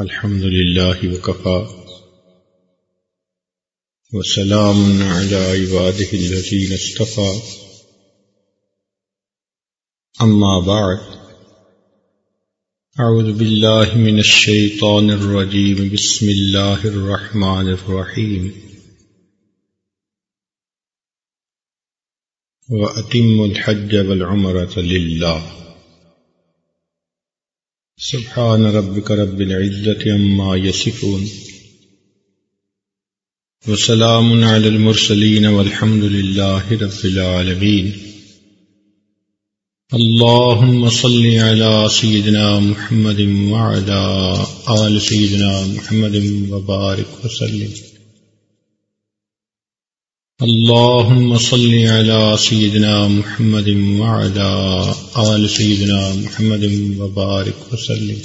الحمد لله وكفى. وسلام على عباده الذين اصطفى. أما بعد. أعوذ بالله من الشيطان الرجيم. بسم الله الرحمن الرحيم. وأتم الحج والعمرة لله. سبحان ربك رب العزة عما يصفون وسلام على المرسلين والحمد لله رب العالمين اللهم صل على سيدنا محمد وعلى آل سيدنا محمد وبارك وسلم اللهم صل على سيدنا محمد وعلى آل سيدنا محمد وبارك وسلم.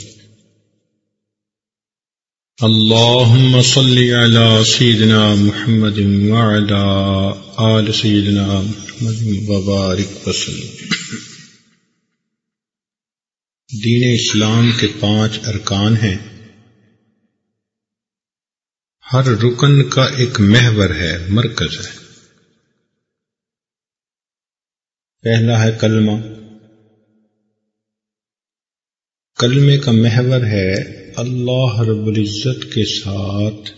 اللهم صل على سيدنا محمد وعلى آل سيدنا محمد وبارك وسلم. دین اسلام کے پانچ ارکان ہیں۔ ہر رکن کا ایک محور ہے، مرکز ہے۔ پہلا ہے کلمہ۔ کلمے کا محور ہے اللہ رب العزت کے ساتھ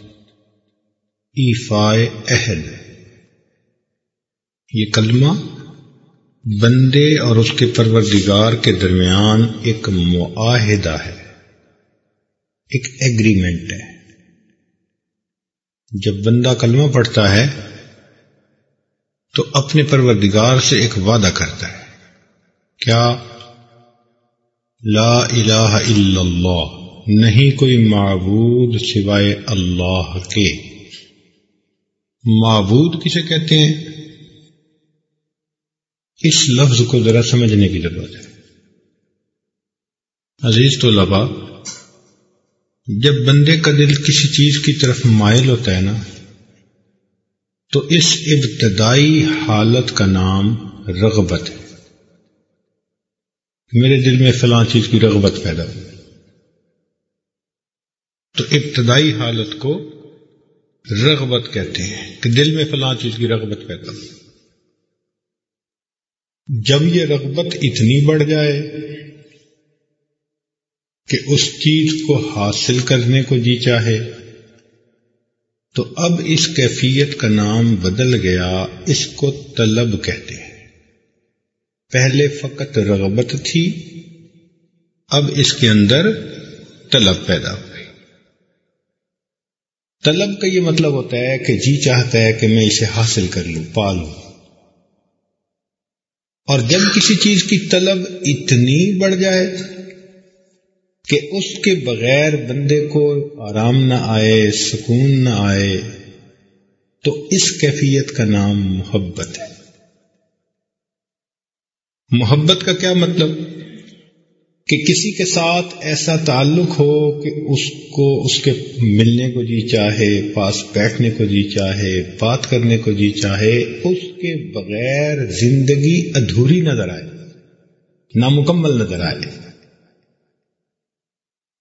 ایفائے عہد یہ کلمہ بندے اور اس کے پروردگار کے درمیان ایک معاہدہ ہے، ایک ایگریمنٹ ہے۔ جب بندہ کلمہ پڑھتا ہے تو اپنے پروردگار سے ایک وعدہ کرتا ہے۔ کیا؟ لا الہ الا اللہ، نہیں کوئی معبود سوائے اللہ کے۔ معبود کسے کہتے ہیں؟ اس لفظ کو ذرا سمجھنے کی ضرورت ہے۔ عزیز تو لبا جب بندے کا دل کسی چیز کی طرف مائل ہوتا ہے نا تو اس ابتدائی حالت کا نام رغبت ہے۔ میرے دل میں فلاں چیز کی رغبت پیدا ہو تو ابتدائی حالت کو رغبت کہتے ہیں کہ دل میں فلاں چیز کی رغبت پیدا ہو جب یہ رغبت اتنی بڑھ جائے کہ اس چیز کو حاصل کرنے کو جی چاہے تو اب اس کیفیت کا نام بدل گیا، اس کو طلب کہتے ہیں۔ پہلے فقط رغبت تھی، اب اس کے اندر طلب پیدا ہو گئی۔ طلب کا یہ مطلب ہوتا ہے کہ جی چاہتا ہے کہ میں اسے حاصل کر لوں پالوں اور جب کسی چیز کی طلب اتنی بڑھ جائے کہ اس کے بغیر بندے کو آرام نہ آئے، سکون نہ آئے، تو اس کیفیت کا نام محبت ہے۔ محبت کا کیا مطلب؟ کہ کسی کے ساتھ ایسا تعلق ہو کہ اس کو، اس کے ملنے کو جی چاہے، پاس بیٹھنے کو جی چاہے، بات کرنے کو جی چاہے، اس کے بغیر زندگی ادھوری نظر آئے، نامکمل نظر آئے۔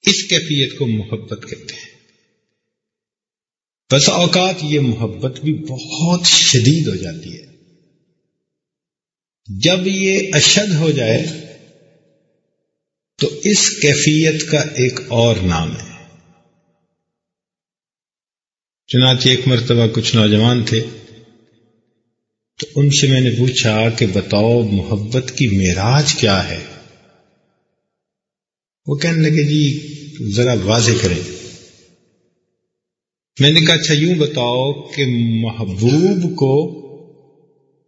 اس کیفیت کو محبت کہتے ہیں۔ بس اوقات یہ محبت بھی بہت شدید ہو جاتی ہے۔ جب یہ اشد ہو جائے تو اس کیفیت کا ایک اور نام ہے۔ چنانچہ ایک مرتبہ کچھ نوجوان تھے۔ تو ان سے میں نے پوچھا کہ بتاؤ محبت کی معراج کیا ہے؟ وہ کہنے لگے جی ذرا واضح کریں. میں نے کہا اچھا یوں بتاؤ کہ محبوب کو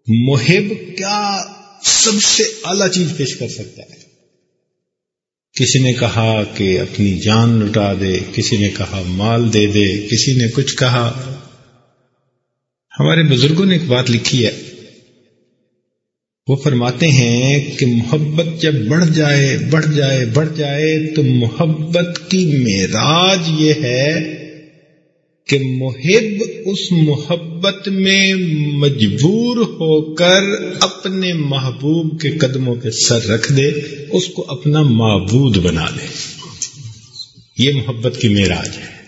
محب کیا سب سے اعلی چیز پیش کر سکتا ہے؟ کسی نے کہا کہ اپنی جان لٹا دے، کسی نے کہا مال دے دے، کسی نے کچھ کہا۔ ہمارے بزرگوں نے ایک بات لکھی ہے وہ فرماتے ہیں کہ محبت جب بڑھ جائے بڑھ جائے بڑھ جائے، تو محبت کی معراج یہ ہے کہ محب اس محبت میں مجبور ہو کر اپنے محبوب کے قدموں پہ سر رکھ دے، اس کو اپنا معبود بنا لے یہ محبت کی معراج ہے۔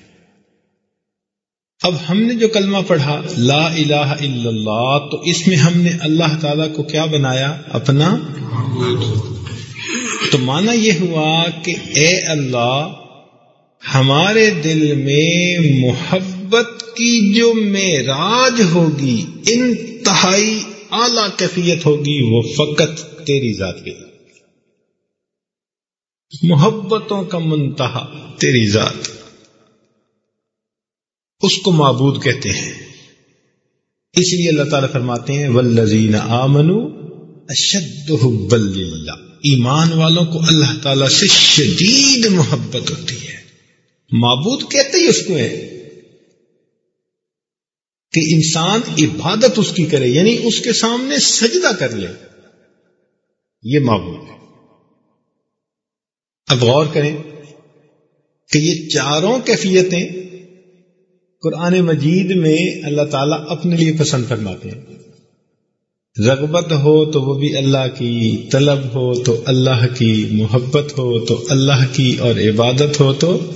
اب ہم نے جو کلمہ پڑھا لا الہ الا اللہ، تو اس میں ہم نے اللہ تعالی کو کیا بنایا؟ اپنا تو مانا یہ ہوا کہ اے اللہ، ہمارے دل میں محبت کی جو معراج ہوگی، انتہائی اعلی کیفیت ہوگی، وہ فقط تیری ذات کے محبتوں کا منتہا تیری ذات۔ اس کو معبود کہتے ہیں۔ اس لیے اللہ تعالیٰ فرماتے ہیں ولزین آمن اشد حب اللہ ایمان والوں کو اللہ تعالی سے شدید محبت ہوتی ہے۔ معبود کہتے ہی اس کو ہے کہ انسان عبادت اس کی کرے یعنی اس کے سامنے سجدہ کر لے۔ یہ معبود ہے۔ اب غور کریں کہ یہ چاروں کیفیتیں قرآن مجید میں اللہ تعالیٰ اپنے لیے پسند فرماتے ہیں۔ رغبت ہو تو وہ بھی اللہ کی، طلب ہو تو اللہ کی، محبت ہو تو اللہ کی اور عبادت ہو تو۔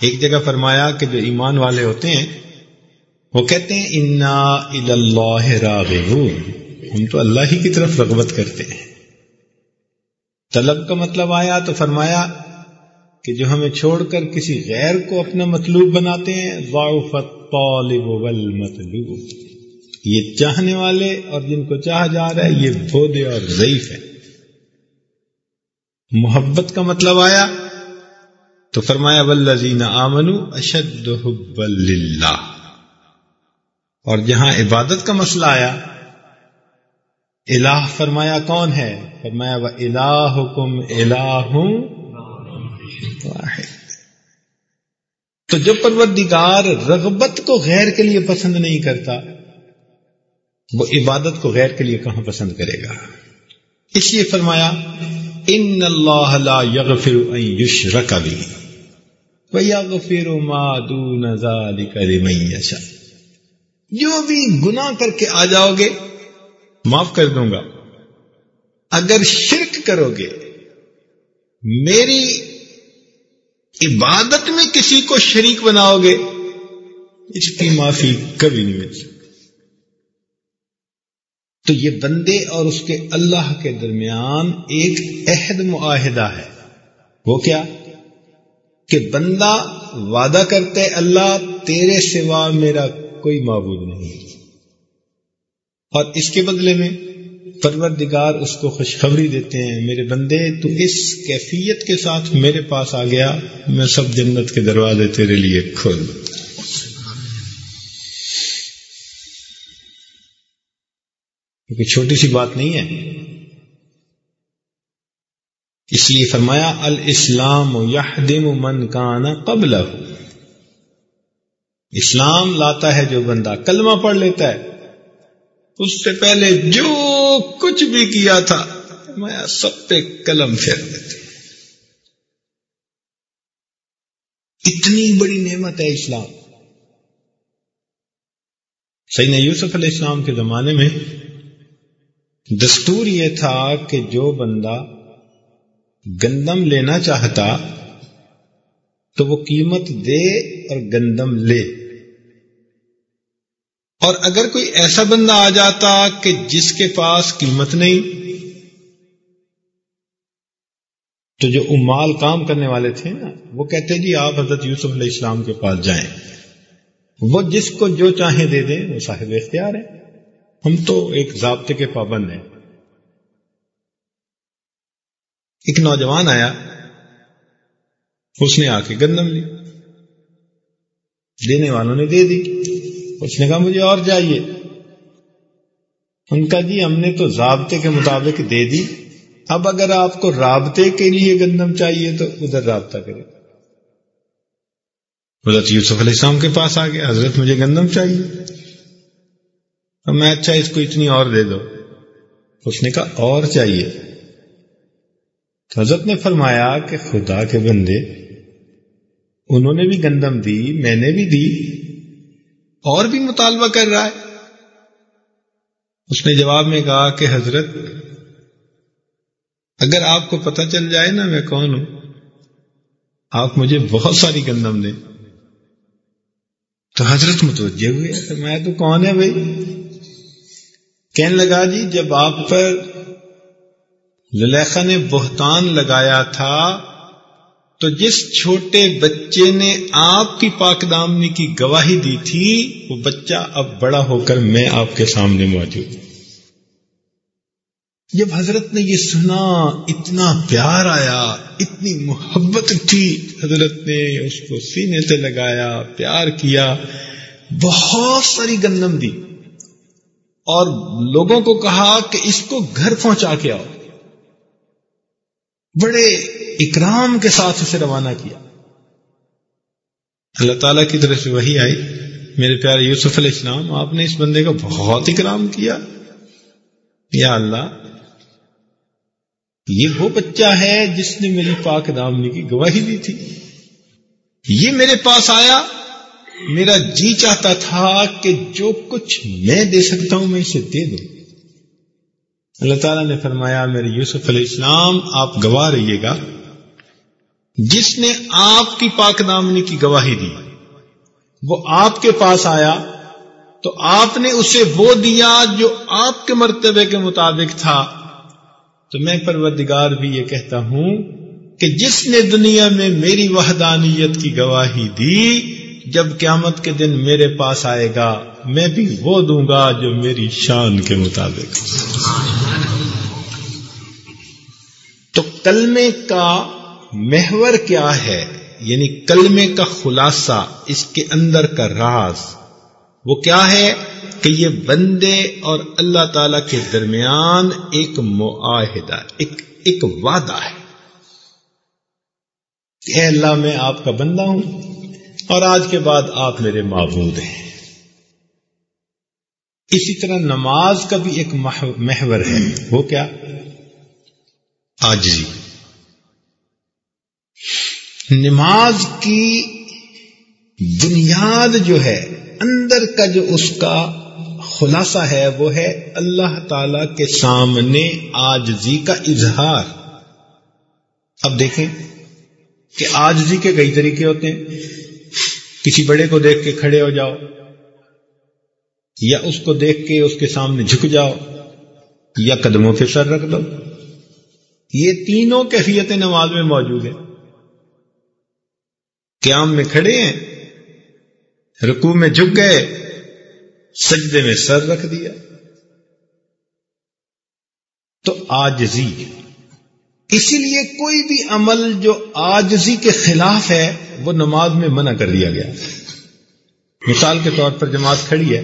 ایک جگہ فرمایا کہ جو ایمان والے ہوتے ہیں، وہ کہتے ہیں، انا اللہ راغبون۔ ہم تو اللہ ہی کی طرف رغبت کرتے ہیں۔ طلب کا مطلب آیا تو فرمایا کہ جو ہمیں چھوڑ کر کسی غیر کو اپنا مطلوب بناتے ہیں، ضعفت طالب والمطلوب۔ یہ چاہنے والے اور جن کو چاہا جا رہا ہے، یہ بودے اور ضعیف ہے محبت کا مطلب آیا تو فرمایا والذین آمنوا اشد حب للہ اور جہاں عبادت کا مسئلہ آیا، الہ فرمایا کون ہے؟ فرمایا وہ الہ حکم الہ تو جو پروردگار رغبت کو غیر کے لیے پسند نہیں کرتا، وہ عبادت کو غیر کے لیے کہاں پسند کرے گا؟ اس لیے فرمایا، ان اللہ لا یغفر ان یشرک به ویغفر ما دون ذلك لمن یشاء۔ جو بھی گناہ کر کے آ جاؤ گے، معاف کر دوں گا۔ اگر شرک کرو گے، میری عبادت میں کسی کو شریک بناؤ گے اس کی معافی کبھی نہیں مل سکتی تو یہ بندے اور اس کے اللہ کے درمیان ایک عہد معاہدہ ہے۔ وہ کیا؟ کہ بندہ وعدہ کرتے، اللہ تیرے سوا میرا کوئی معبود نہیں۔ اور اس کے بدلے میں پروردگار اس کو خوشخبری دیتے ہیں، میرے بندے، تو اس کیفیت کے ساتھ میرے پاس آ گیا، میں سب جنت کے دروازے تیرے لیے کھول۔ کیونکہ چھوٹی سی بات نہیں ہے۔ اس لیے فرمایا، الاسلام یحدم من کان قبل اسلام لاتا ہے جو بندہ کلمہ پڑھ لیتا ہے۔ اس سے پہلے جو کچھ بھی کیا تھا، میں سب پہ قلم پھیر دیتی۔ اتنی بڑی نعمت ہے اسلام۔ سید یوسف علیہ السلام کے زمانے میں دستور یہ تھا کہ جو بندہ گندم لینا چاہتا تو وہ قیمت دے اور گندم لے۔ اور اگر کوئی ایسا بندہ آ جاتا کہ جس کے پاس قیمت نہیں، تو جو امال کام کرنے والے تھے نا، وہ کہتے جی آپ حضرت یوسف علیہ السلام کے پاس جائیں۔ وہ جس کو جو چاہیں دے دیں، وہ صاحب اختیار ہے ہم تو ایک ضابطے کے پابند ہیں۔ ایک نوجوان آیا، اس نے آ کے گندم لی۔ دینے والوں نے دے دی۔ اس نے کہا مجھے اور چاہیے۔ ان کا جی ہم نے تو ضابطے کے مطابق دے دی۔ اب اگر آپ کو رابطے کے لیے گندم چاہیے تو ادھر رابطہ کرے حضرت یوسف علیہ السلام کے پاس آ گیا حضرت مجھے گندم چاہیے۔ میں اچھا اس کو اتنی اور دے دو۔ اس نے کہا اور چاہیے۔ تو حضرت نے فرمایا کہ خدا کے بندے، انہوں نے بھی گندم دی، میں نے بھی دی۔ اور بھی مطالبہ کر رہا ہے۔ اس نے جواب میں کہا کہ حضرت، اگر آپ کو پتہ چل جائے نا میں کون ہوں، آپ مجھے بہت ساری گندم دیں۔ تو حضرت متوجہ ہوئے، تو میں تو کون ہے بھائی؟ کہنے لگا جی جب آپ پر للیخا نے بہتان لگایا تھا تو جس چھوٹے بچے نے آپ کی پاک دامنی کی گواہی دی تھی، وہ بچہ اب بڑا ہو کر میں آپ کے سامنے موجود جب حضرت نے یہ سنا، اتنا پیار آیا، اتنی محبت تھی، حضرت نے اس کو سینے سے لگایا، پیار کیا، بہت ساری گندم دی۔ اور لوگوں کو کہا کہ اس کو گھر پہنچا کے آؤ۔ بڑے اکرام کے ساتھ اسے روانہ کیا۔ اللہ تعالی کی طرف سے وہی آئی، میرے پیارے یوسف علیہ السلام، آپ نے اس بندے کا بہت اکرام کیا۔ یا اللہ، یہ وہ بچہ ہے جس نے میری پاک دامنی کی گواہی دی تھی۔ یہ میرے پاس آیا، میرا جی چاہتا تھا کہ جو کچھ میں دے سکتا ہوں میں اسے دے دوں۔ اللہ تعالیٰ نے فرمایا، میرے یوسف علیہ السلام، آپ گواہ رہیے گا۔ جس نے آپ کی پاک دامنی کی گواہی دی، وہ آپ کے پاس آیا تو آپ نے اسے وہ دیا جو آپ کے مرتبے کے مطابق تھا۔ تو میں پروردگار بھی یہ کہتا ہوں کہ جس نے دنیا میں میری وحدانیت کی گواہی دی، جب قیامت کے دن میرے پاس آئے گا، میں بھی وہ دوں گا جو میری شان کے مطابق۔ تو کلمے کا محور کیا ہے؟ یعنی کلمے کا خلاصہ، اس کے اندر کا راز۔ وہ کیا ہے؟ کہ یہ بندے اور اللہ تعالی کے درمیان ایک معاہدہ، ایک ایک وعدہ ہے۔ کہ اللہ، میں آپ کا بندہ ہوں اور آج کے بعد آپ میرے معبود ہیں۔ اسی طرح نماز کا بھی ایک محور ہے۔ وہ کیا؟ آجزی۔ نماز کی بنیاد جو ہے، اندر کا جو اس کا خلاصہ ہے، وہ ہے اللہ تعالی کے سامنے آجزی کا اظہار۔ اب دیکھیں کہ آجزی کے کئی طریقے ہوتے ہیں۔ کسی بڑے کو دیکھ کے کھڑے ہو جاؤ، یا اس کو دیکھ کے اس کے سامنے جھک جاؤ، یا قدموں پہ سر رکھ دو۔ یہ تینوں کیفیتیں نماز میں موجود ہیں۔ قیام میں کھڑے ہیں، رکوع میں جھک گئے، سجدے میں سر رکھ دیا۔ تو آجزی، اسی لیے کوئی بھی عمل جو آجزی کے خلاف ہے، وہ نماز میں منع کر دیا گیا۔ مثال کے طور پر جماعت کھڑی ہے۔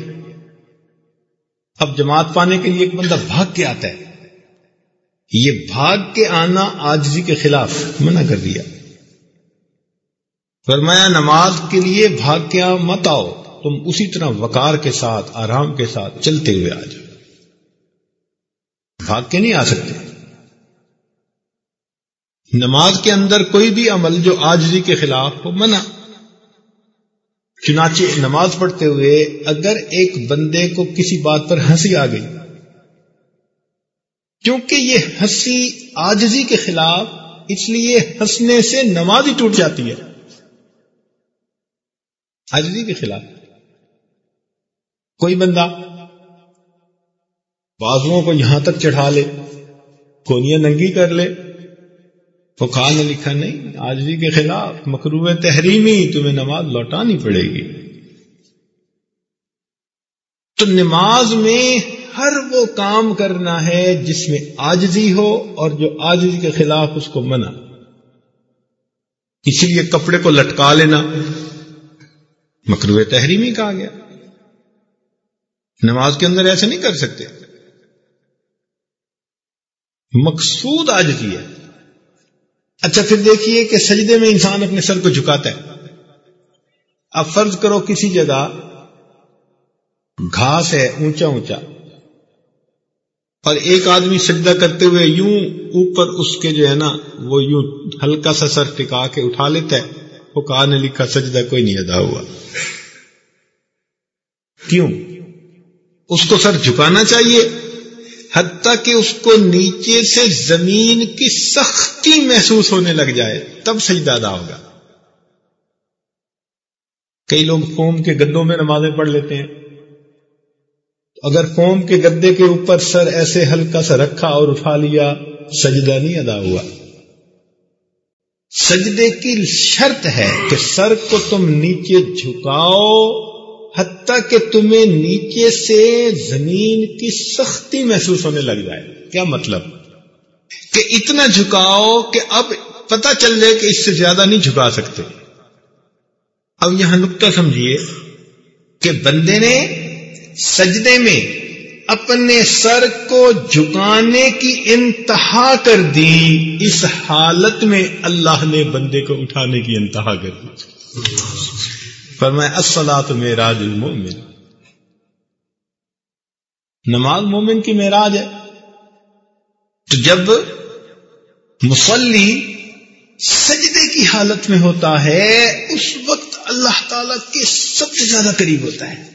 اب جماعت پانے کے لیے ایک بندہ بھاگ کے آتا ہے۔ یہ بھاگ کے آنا آجزی کے خلاف منع کر دیا۔ فرمایا، نماز کے لیے بھاگ مت آؤ، تم اسی طرح وقار کے ساتھ، آرام کے ساتھ چلتے ہوئے آ جاؤ۔ بھاگ کے نہیں آ سکتے۔ نماز کے اندر کوئی بھی عمل جو آجزی کے خلاف ہو، منع۔ چنانچہ نماز پڑھتے ہوئے اگر ایک بندے کو کسی بات پر ہنسی آ گئی، کیونکہ یہ ہنسی آجزی کے خلاف اس لیے ہنسنے سے نماز ہی ٹوٹ جاتی ہے۔ آجزی جی کے خلاف۔ کوئی بندہ بازوؤں کو یہاں تک چڑھا لے، کونیاں ننگی کر لے، فقہ نے لکھا نہیں آج بھی جی کے خلاف مکرو تحریمی، تمہیں نماز لوٹانی پڑے گی۔ تو نماز میں ہر وہ کام کرنا ہے جس میں آجزی ہو اور جو آجزی کے خلاف اس کو منع۔ اسی لیے کپڑے کو لٹکا لینا مکرو تحریمی کہا گیا۔ نماز کے اندر ایسے نہیں کر سکتے۔ مقصود آجزی ہے۔ اچھا پھر دیکھیے کہ سجدے میں انسان اپنے سر کو جھکاتا ہے۔ اب فرض کرو کسی جگہ گھاس ہے، اونچا اونچا، اور ایک آدمی سجدہ کرتے ہوئے یوں اوپر اس کے جو ہے نا، وہ یوں ہلکا سا سر ٹکا کے اٹھا لیتا ہے۔ وہ کہا نے لکھا، سجدہ کوئی نہیں ادا ہوا۔ کیوں؟ اس کو سر جھکانا چاہیے، حتیٰ کہ اس کو نیچے سے زمین کی سختی محسوس ہونے لگ جائے، تب سجدہ ادا ہوگا۔ کئی لوگ فوم کے گدوں میں نمازیں پڑھ لیتے ہیں۔ اگر فوم کے گدے کے اوپر سر ایسے ہلکا سا رکھا اور اٹھا لیا، سجدہ نہیں ادا ہوا۔ سجدے کی شرط ہے کہ سر کو تم نیچے جھکاؤ، حتیٰ کہ تمہیں نیچے سے زمین کی سختی محسوس ہونے لگ جائے۔ کیا مطلب؟ کہ اتنا جھکاؤ کہ اب پتا چل جائے کہ اس سے زیادہ نہیں جھکا سکتے۔ اب یہاں نقطہ سمجھیے کہ بندے نے سجدے میں اپنے سر کو جھکانے کی انتہا کر دی، اس حالت میں اللہ نے بندے کو اٹھانے کی انتہا کر دی۔ پر میں اصلاح میراج المومن نماز مومن کی معراج ہے۔ تو جب مسلی سجدے کی حالت میں ہوتا ہے، اس وقت اللہ تعالی کے سب سے زیادہ قریب ہوتا ہے۔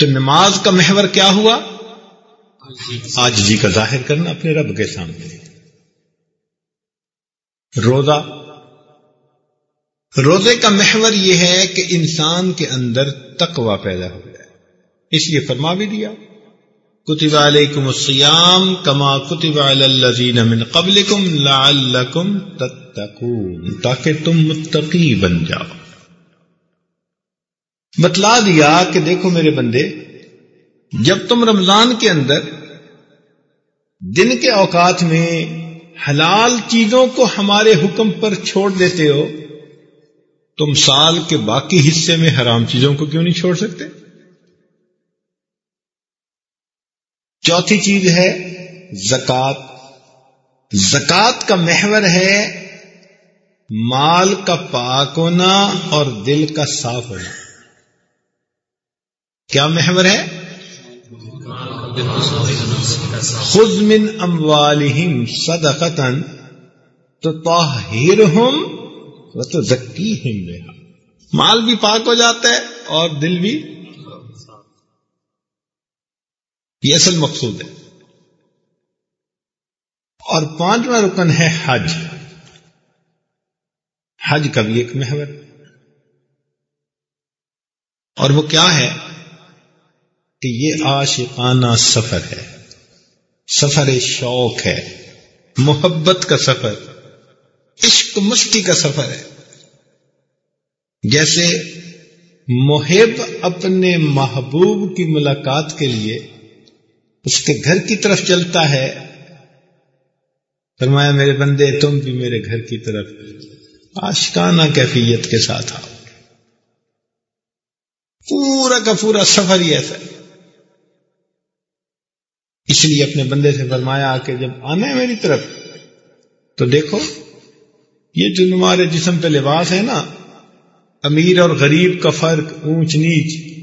تو نماز کا محور کیا ہوا؟ آج جی کا ظاہر کرنا اپنے رب کے سامنے۔ روزہ۔ روزے کا محور یہ ہے کہ انسان کے اندر تقوی پیدا ہو جائے۔ اس لیے فرما بھی دیا۔ کتب علیکم السیام کما کتب علی الذین من قبلکم لعلکم تتقون تاکہ تم متقی بن جاؤ۔ بتلا دیا کہ دیکھو میرے بندے، جب تم رمضان کے اندر دن کے اوقات میں حلال چیزوں کو ہمارے حکم پر چھوڑ دیتے ہو، تم سال کے باقی حصے میں حرام چیزوں کو کیوں نہیں چھوڑ سکتے؟ چوتھی چیز ہے زکات زکات کا محور ہے مال کا پاک ہونا اور دل کا صاف ہونا۔ کیا محور ہے؟ خز من اموالہم صدقتن تو طاہرہم و تو زکیہم بہا۔ مال بھی پاک ہو جاتا ہے اور دل بھی یہ اصل مقصود ہے۔ اور پانچواں رکن ہے حج۔ حج کا بھی ایک محور۔ اور وہ کیا ہے؟ کہ یہ عاشقانہ سفر ہے۔ سفر شوق ہے۔ محبت کا سفر، عشق مستی کا سفر ہے۔ جیسے محب اپنے محبوب کی ملاقات کے لیے اس کے گھر کی طرف چلتا ہے۔ فرمایا، میرے بندے، تم بھی میرے گھر کی طرف آشکانہ کیفیت کے ساتھ آؤ۔ پورا کا پورا سفر ہی ایسا ہے۔ اس لیے اپنے بندے سے فرمایا کہ جب آنا ہے میری طرف، تو دیکھو، یہ جو تمہارے جسم پہ لباس ہے نا، امیر اور غریب کا فرق اونچ نیچ،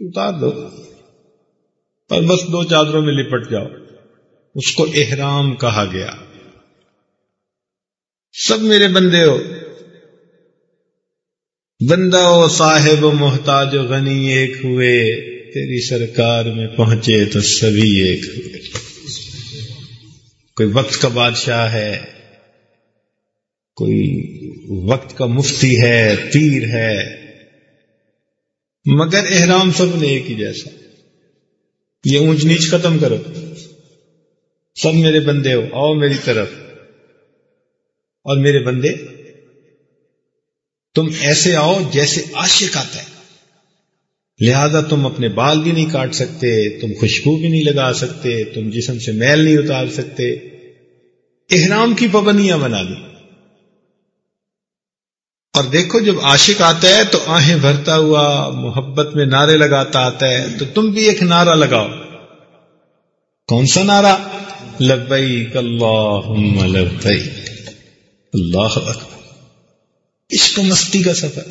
اتار دو۔ اور بس دو چادروں میں لپٹ جاؤ۔ اس کو احرام کہا گیا۔ سب میرے بندے ہو، بندہ ہو صاحب و محتاج و غنی ایک ہوئے۔ تیری سرکار میں پہنچے تو سبھی ایک کوئی وقت کا بادشاہ ہے، کوئی وقت کا مفتی ہے، پیر ہے، مگر احرام سب نے ایک ہی جیسا۔ یہ اونچ نیچ ختم کرو۔ سب میرے بندے ہو، آؤ میری طرف۔ اور میرے بندے، تم ایسے آؤ جیسے عاشق آتا ہے لہذا تم اپنے بال بھی نہیں کاٹ سکتے، تم خوشبو بھی نہیں لگا سکتے، تم جسم سے میل نہیں اتار سکتے۔ احرام کی پابندیاں بنا دی اور دیکھو جب عاشق آتا ہے تو آہیں بھرتا ہوا، محبت میں نعرے لگاتا آتا ہے، تو تم بھی ایک نعرہ لگاؤ۔ کون سا نعرہ؟ لبیک اللہم لبیک۔ اللہ عشق مستی کا سفر۔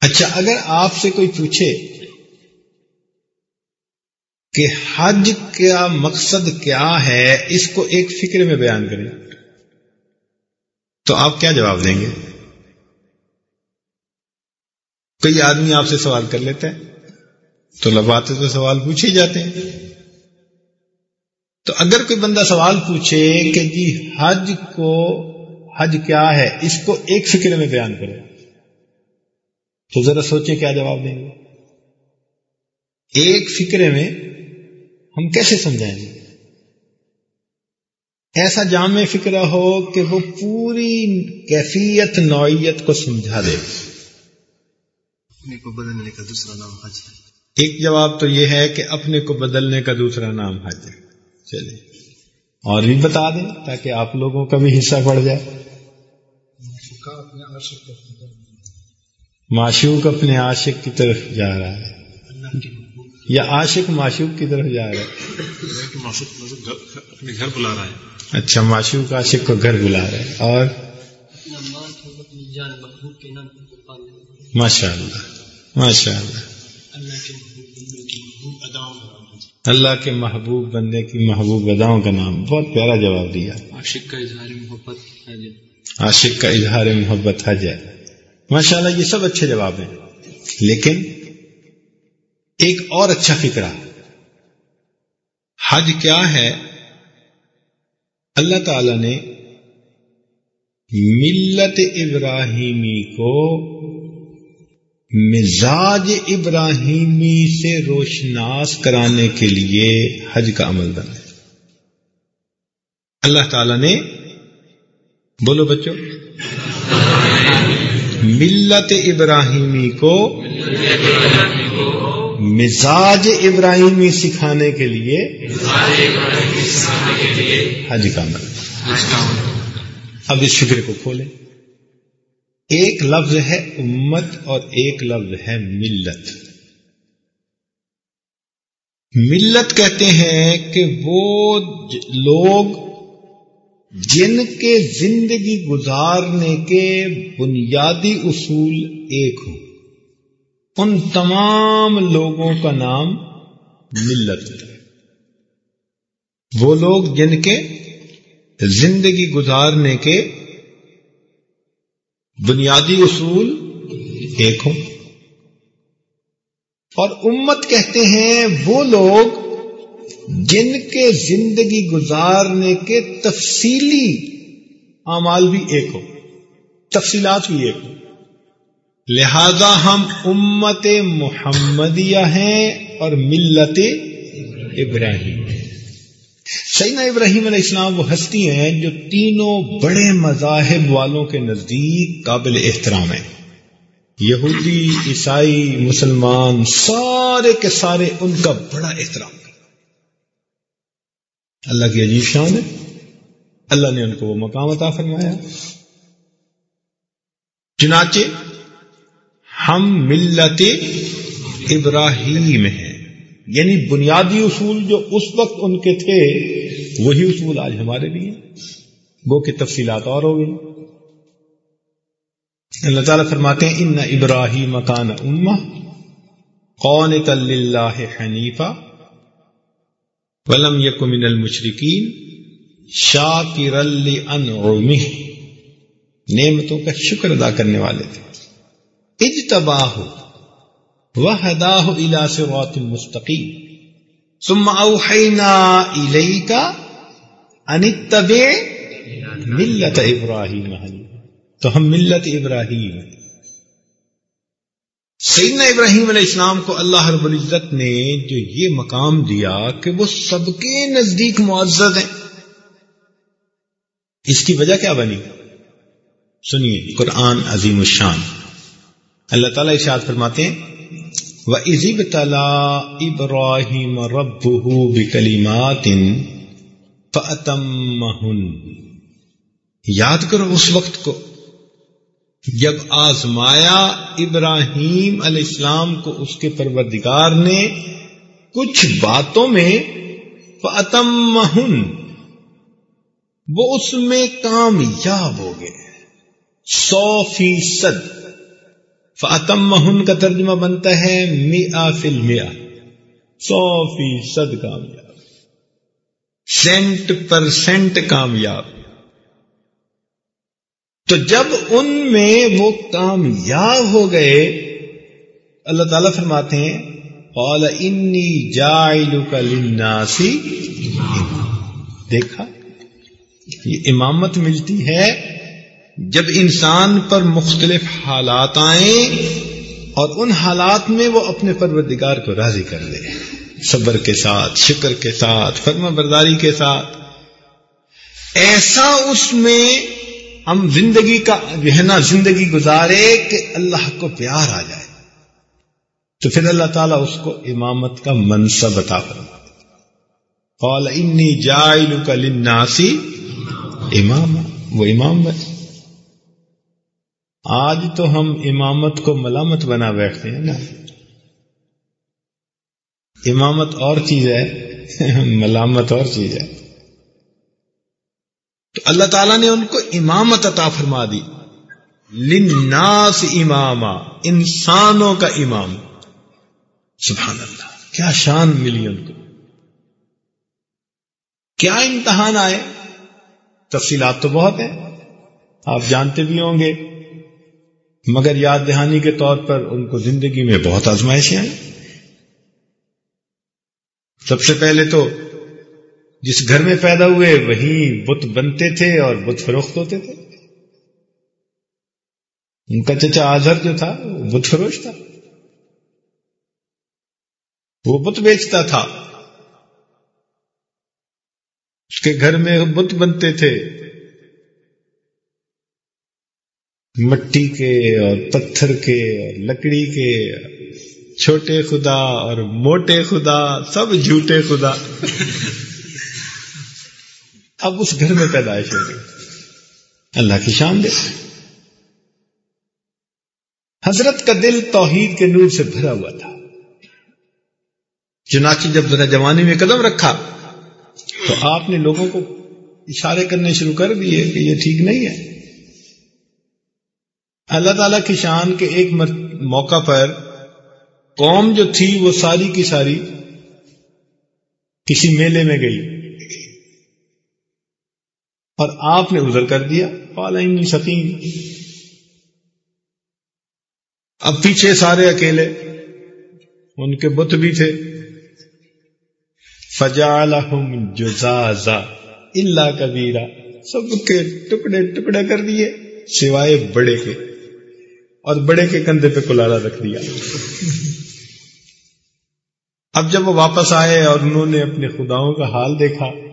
اچھا اگر آپ سے کوئی پوچھے کہ حج کا مقصد کیا ہے، اس کو ایک فکر میں بیان کریں، تو آپ کیا جواب دیں گے؟ کئی آدمی آپ سے سوال کر لیتے ہیں تو لباتے تو سوال پوچھے ہی جاتے ہیں۔ تو اگر کوئی بندہ سوال پوچھے کہ جی حج کو، حج کیا ہے، اس کو ایک فکر میں بیان کرو تو ذرا سوچیں کیا جواب دیں گے۔ ایک فکرے میں ہم کیسے سمجھائیں گے؟ ایسا جامع فکر ہو کہ وہ پوری کیفیت نوعیت کو سمجھا دے۔ اپنے کو بدلنے کا دوسرا نام حج ہے۔ ایک جواب تو یہ ہے کہ اپنے کو بدلنے کا دوسرا نام حج ہے۔ چلے اور بھی بتا دیں تاکہ آپ لوگوں کا بھی حصہ پڑ جائے۔ معشوق اپنے عاشق کی طرف جا رہا ہے۔ یا عاشق معشوق کی طرف جا رہا ہے۔ اپنے گھر بلا رہا ہے۔ اچھا معشوق عاشق کو گھر بلا رہا ہے۔ اور ماشاء اللہ ماشاء اللہ اللہ کے محبوب بندے کی محبوب اداؤں کا نام۔ بہت پیارا جواب دیا۔ عاشق کا اظہار محبت ہے عاشق کا اظہار محبت حج ہے ماشاء اللہ یہ سب اچھے جواب ہیں۔ لیکن ایک اور اچھا فکرہ۔ حج کیا ہے؟ اللہ تعالی نے ملت ابراہیمی کو مزاج ابراہیمی سے روشناس کرانے کے لیے حج کا عمل بنا اللہ تعالی نے، بولو بچوں۔ ملت ابراہیمی کو مزاج ابراہیمی سکھانے کے لیے حج کا عمل۔ اب اس فکر کو کھولیں۔ ایک لفظ ہے امت اور ایک لفظ ہے ملت۔ ملت کہتے ہیں کہ وہ لوگ جن کے زندگی گزارنے کے بنیادی اصول ایک ہوں۔ ان تمام لوگوں کا نام ملت ہے۔ وہ لوگ جن کے زندگی گزارنے کے بنیادی اصول ایک ہوں۔ اور امت کہتے ہیں وہ لوگ جن کے زندگی گزارنے کے تفصیلی اعمال بھی ایک ہو، تفصیلات بھی ایک ہو۔ لہذا ہم امت محمدیہ ہیں اور ملت ابراہیم ہیں۔ سیدنا ابراہیم علیہ السلام وہ ہستی ہیں جو تینوں بڑے مذاہب والوں کے نزدیک قابل احترام ہیں۔ یہودی، عیسائی، مسلمان، سارے کے سارے ان کا بڑا احترام۔ اللہ کی عجیب شان ہے۔ اللہ نے ان کو وہ مقام عطا فرمایا۔ چنانچہ، ہم ملت ابراہیم ہیں۔ یعنی بنیادی اصول جو اس وقت ان کے تھے، وہی اصول آج ہمارے بھی ہیں۔ وہ کی تفصیلات اور ہو گئی اللہ تعالیٰ فرماتے ہیں، ان ابراہیم مکان اما قون اللہ حنیفہ ولم یک من المشرقین شاکر ان نعمتوں کا شکر ادا کرنے والے تھے۔ اجتباہ وهداه الى صراط مستقيم ثم اوحينا اليك ان اتبع ملت ابراہیم تو ہم ملت ابراہیم سیدنا ابراہیم علیہ السلام کو اللہ رب العزت نے جو یہ مقام دیا کہ وہ سب کے نزدیک معزز ہیں۔ اس کی وجہ کیا بنی؟ سنیے، قرآن عظیم الشان۔ اللہ تعالیٰ ارشاد فرماتے ہیں، وَإِذِ ابْتَلَى إِبْرَاهِيمَ رَبُّهُ بِكَلِمَاتٍ فَأَتَمَّهُنْ۔ یاد کرو اس وقت کو۔ جب آزمایا ابراہیم علیہ السلام کو اس کے پروردگار نے کچھ باتوں میں فَأَتَمَّهُنْ، وہ اس میں کامیاب ہو گئے۔ سو فیصد۔ فاتم مہن کا ترجمہ بنتا ہے میا فل میا سو فیصد کامیاب۔ سینٹ پرسینٹ کامیاب۔ تو جب ان میں وہ کامیاب ہو گئے، اللہ تعالی فرماتے ہیں، قال انی جائل کا دیکھا، یہ امامت ملتی ہے جب انسان پر مختلف حالات آئیں اور ان حالات میں وہ اپنے پروردگار کو راضی کر لے۔ صبر کے ساتھ، شکر کے ساتھ، فرما برداری کے ساتھ۔ ایسا اس میں ہم زندگی کا جو زندگی گزارے کہ اللہ کو پیار آ جائے۔ تو پھر اللہ تعالیٰ اس کو امامت کا منصب عطا فرما قال انی جائل کا امام وہ امام بنے آج تو ہم امامت کو ملامت بنا بیٹھتے ہیں نا۔ امامت اور چیز ہے، ملامت اور چیز ہے۔ تو اللہ تعالیٰ نے ان کو امامت عطا فرما دی۔ لناس اماما، انسانوں کا امام۔ سبحان اللہ کیا شان ملی ان کو۔ کیا امتحان آئے؟ تفصیلات تو بہت ہیں، آپ جانتے بھی ہوں گے۔ مگر یاد دہانی کے طور پر ان کو زندگی میں بہت آزمائشیں آئیں۔ سب سے پہلے تو جس گھر میں پیدا ہوئے وہیں بت بنتے تھے اور بت فروخت ہوتے تھے۔ ان کا چچا آزر جو تھا، وہ بت فروش تھا۔ وہ بت بیچتا تھا۔ اس کے گھر میں بت بنتے تھے۔ مٹی کے اور پتھر کے اور لکڑی کے۔ چھوٹے خدا اور موٹے خدا، سب جھوٹے خدا۔ اب اس گھر میں پیدائش ہو گئی۔ اللہ کی شان دے حضرت کا دل توحید کے نور سے بھرا ہوا تھا۔ چنانچہ جب ذرا جوانی میں قدم رکھا، تو آپ نے لوگوں کو اشارے کرنے شروع کر دیے کہ یہ ٹھیک نہیں ہے۔ اللہ تعالی کی شان کے ایک موقع پر قوم جو تھی وہ ساری کی ساری کسی میلے میں گئی۔ اور آپ نے ازر کر دیا۔ پالائنی سکیم اب پیچھے سارے اکیلے، ان کے بت بھی تھے۔ فجالحم جزازا اللہ کبیرا۔ سب کے ٹکڑے ٹکڑے کر دیے، سوائے بڑے کے۔ اور بڑے کے کندھے پہ کلارا رکھ دیا۔ اب جب وہ واپس آئے اور انہوں نے اپنے خداؤں کا حال دیکھا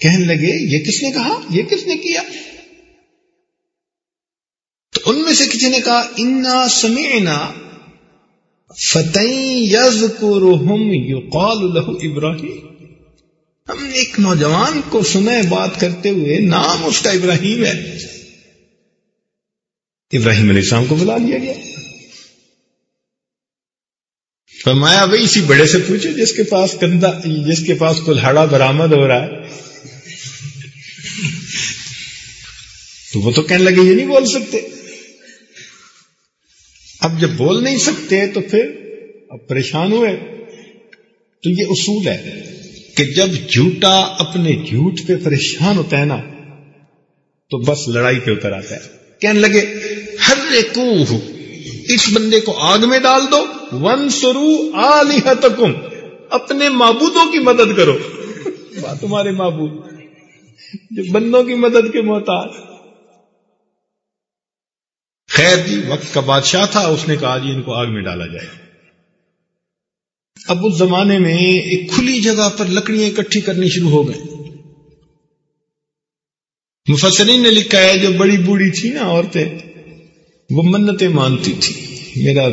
کہنے لگے، یہ کس نے کہا؟ یہ کس نے کیا؟ تو ان میں سے کسی نے کہا، انا سمعنا یز کو روحم ابراہیم ہم نے ایک نوجوان کو سنا بات کرتے ہوئے نام اس کا ابراہیم ہے۔ ابراہیم علیہ السلام کو بلا لیا گیا۔ فرمایا بھائی اسی بڑے سے پوچھو جس کے پاس کندھا جس کے پاس کلہاڑا برامد ہو رہا ہے۔ تو وہ تو کہنے لگے یہ نہیں بول سکتے۔ اب جب بول نہیں سکتے تو پھر اب پریشان ہوئے۔ تو یہ اصول ہے کہ جب جھوٹا اپنے جھوٹ پہ پریشان ہوتا ہے نا، تو بس لڑائی پہ اتر آتا ہے۔ کہنے لگے ہر کوہ اس بندے کو آگ میں ڈال دو ون سرو آلی اپنے معبودوں کی مدد کرو۔ تمہارے معبود، جو بندوں کی مدد کے محتاج۔ خیر جی وقت کا بادشاہ تھا، اس نے کہا جی ان کو آگ میں ڈالا جائے۔ اب اس زمانے میں ایک کھلی جگہ پر لکڑیاں اکٹھی کرنی شروع ہو گئے مفسرین نے لکھا ہے، جو بڑی بوڑھی تھی نا، عورتیں، وہ منتیں مانتی تھی۔ میرا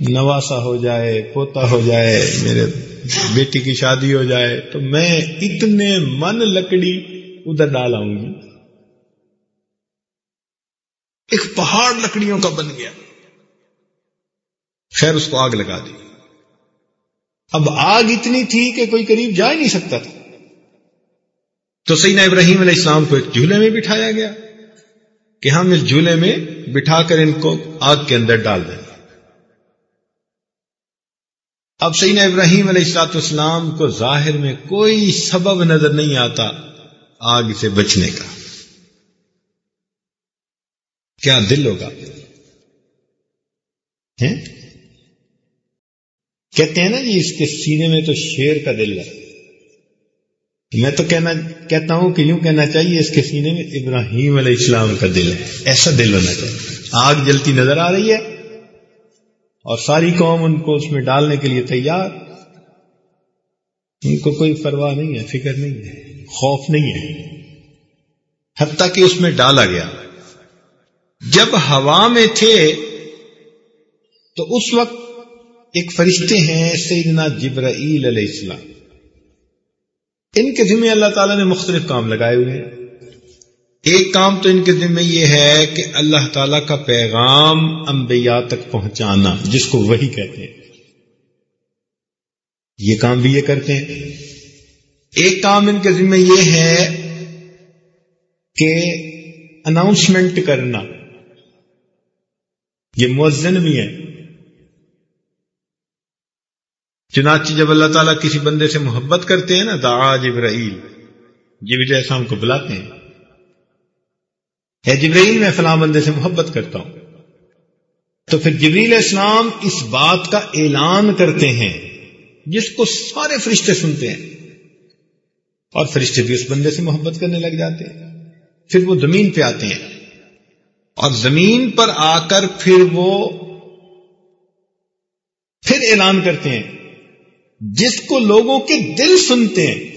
نواسا ہو جائے، پوتا ہو جائے، میرے بیٹی کی شادی ہو جائے، تو میں اتنے من لکڑی ادھر ڈال آؤں گی۔ ایک پہاڑ لکڑیوں کا بن گیا۔ خیر اس کو آگ لگا دی۔ اب آگ اتنی تھی کہ کوئی قریب جا ہی نہیں سکتا تھا۔ تو سینا ابراہیم علیہ السلام کو ایک جھولے میں بٹھایا گیا کہ ہم اس جھولے میں بٹھا کر ان کو آگ کے اندر ڈال دیں۔ اب سینا ابراہیم علیہ السلاط اسلام کو ظاہر میں کوئی سبب نظر نہیں آتا آگ سے بچنے کا۔ کیا دل ہوگا؟ کہتے ہیں نا جی اس کے سینے میں تو شیر کا دل ہے۔ میں تو کہنا، کہتا ہوں کہ یوں کہنا چاہیے، اس کے سینے میں ابراہیم علیہ السلام کا دل ہے۔ ایسا دل ہونا چاہیے۔ آگ جلتی نظر آ رہی ہے اور ساری قوم ان کو اس میں ڈالنے کے لیے تیار۔ ان کو کوئی پرواہ نہیں ہے، فکر نہیں ہے، خوف نہیں ہے۔ حتیٰ کہ اس میں ڈالا گیا۔ جب ہوا میں تھے تو اس وقت ایک فرشتے ہیں سیدنا جبرائیل علیہ السلام۔ ان کے ذمے اللہ تعالیٰ نے مختلف کام لگائے ہوئے ہیں۔ ایک کام تو ان کے ذمے یہ ہے کہ اللہ تعالی کا پیغام انبیاء تک پہنچانا، جس کو وہی کہتے ہیں۔ یہ کام بھی یہ کرتے ہیں۔ ایک کام ان کے ذمے یہ ہے کہ اناؤنسمنٹ کرنا۔ یہ مؤذن بھی ہیں۔ چنانچہ جب اللہ تعالیٰ کسی بندے سے محبت کرتے ہیں نا دا جبرائیل جبریل السلام کو بلاتے ہیں۔ اے جبرائیل، میں فلاں بندے سے محبت کرتا ہوں۔ تو پھر جبریل اسلام اس بات کا اعلان کرتے ہیں، جس کو سارے فرشتے سنتے ہیں۔ اور فرشتے بھی اس بندے سے محبت کرنے لگ جاتے ہیں۔ پھر وہ زمین پہ آتے ہیں۔ اور زمین پر آ کر پھر وہ پھر اعلان کرتے ہیں، جس کو لوگوں کے دل سنتے ہیں۔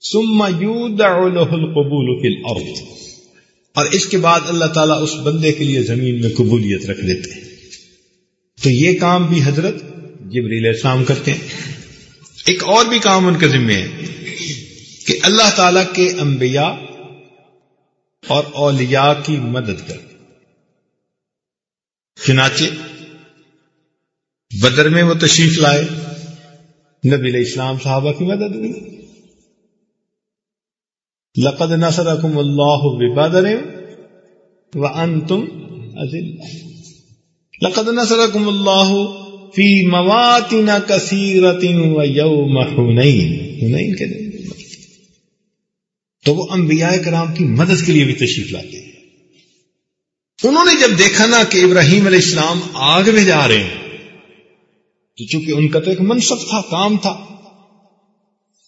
سما القبول الارض۔ اور اس کے بعد اللہ تعالیٰ اس بندے کے لیے زمین میں قبولیت رکھ دیتے ہیں۔ تو یہ کام بھی حضرت جبریل السلام کرتے ہیں۔ ایک اور بھی کام ان کے ذمے ہے کہ اللہ تعالی کے انبیاء اور اولیاء کی مدد کر۔ چنانچہ بدر میں وہ تشریف لائے۔ نبی علیہ السلام صحابہ کی مدد ہوئی لقد نصرکم اللہ ببادر وانتم ازل لقد نصرکم اللہ فی مواتن کثیرت و یوم حنین۔ حنین کے دن۔ تو وہ انبیاء کرام کی مدد کے لیے بھی تشریف لاتے ہیں۔ انہوں نے جب دیکھا نا کہ ابراہیم علیہ السلام آگ میں جا رہے ہیں، تو چونکہ ان کا تو ایک منصب تھا، کام تھا،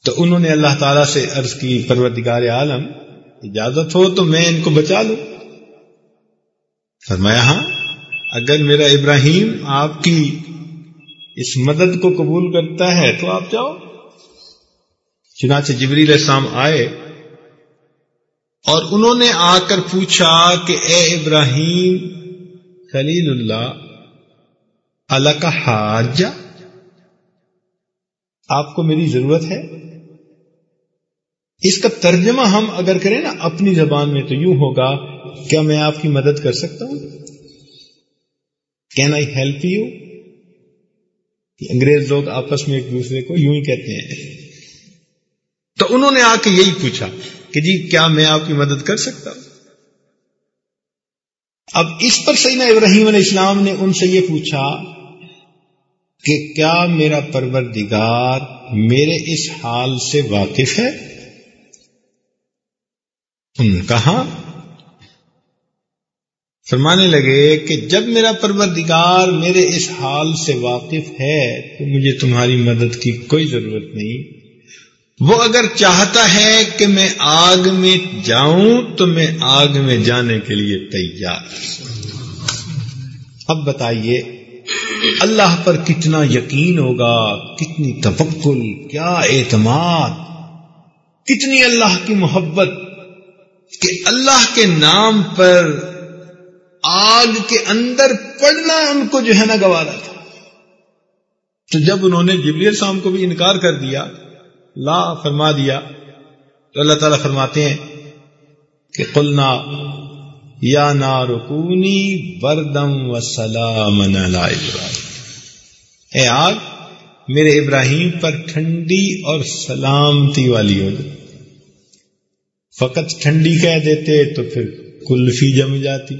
تو انہوں نے اللہ تعالی سے عرض کی، پروردگار عالم، اجازت ہو تو میں ان کو بچا لوں۔ فرمایا ہاں اگر میرا ابراہیم آپ کی اس مدد کو قبول کرتا ہے تو آپ جاؤ۔ چنانچہ جبریل السلام آئے۔ اور انہوں نے آ کر پوچھا کہ اے ابراہیم خلیل اللہ اللہ کا حاجہ آپ کو میری ضرورت ہے؟ اس کا ترجمہ ہم اگر کریں نا اپنی زبان میں تو یوں ہوگا، کیا میں آپ کی مدد کر سکتا ہوں؟ کین آئی ہیلپ یو انگریز لوگ آپس میں ایک دوسرے کو یوں ہی کہتے ہیں۔ تو انہوں نے آ کے یہی پوچھا کہ جی کیا میں آپ کی مدد کر سکتا ہوں؟ اب اس پر سیدنا ابراہیم علیہ السلام نے ان سے یہ پوچھا کہ کیا میرا پروردگار میرے اس حال سے واقف ہے؟ ان کہا، فرمانے لگے کہ جب میرا پروردگار میرے اس حال سے واقف ہے تو مجھے تمہاری مدد کی کوئی ضرورت نہیں۔ وہ اگر چاہتا ہے کہ میں آگ میں جاؤں تو میں آگ میں جانے کے لیے تیار۔ اب بتائیے، اللہ پر کتنا یقین ہوگا، کتنی تفکل کیا اعتماد، کتنی اللہ کی محبت کہ اللہ کے نام پر آگ کے اندر پڑنا ان کو جو ہے نا گوارا تھا۔ تو جب انہوں نے جبریل شام کو بھی انکار کر دیا لا فرما دیا تو اللہ تعالیٰ فرماتے ہیں کہ قلنا یا نارکونی بردم و سلام اے آگ، میرے ابراہیم پر ٹھنڈی اور سلامتی والی ہو جائے فقط ٹھنڈی کہہ دیتے تو پھر کلفی جم جاتی۔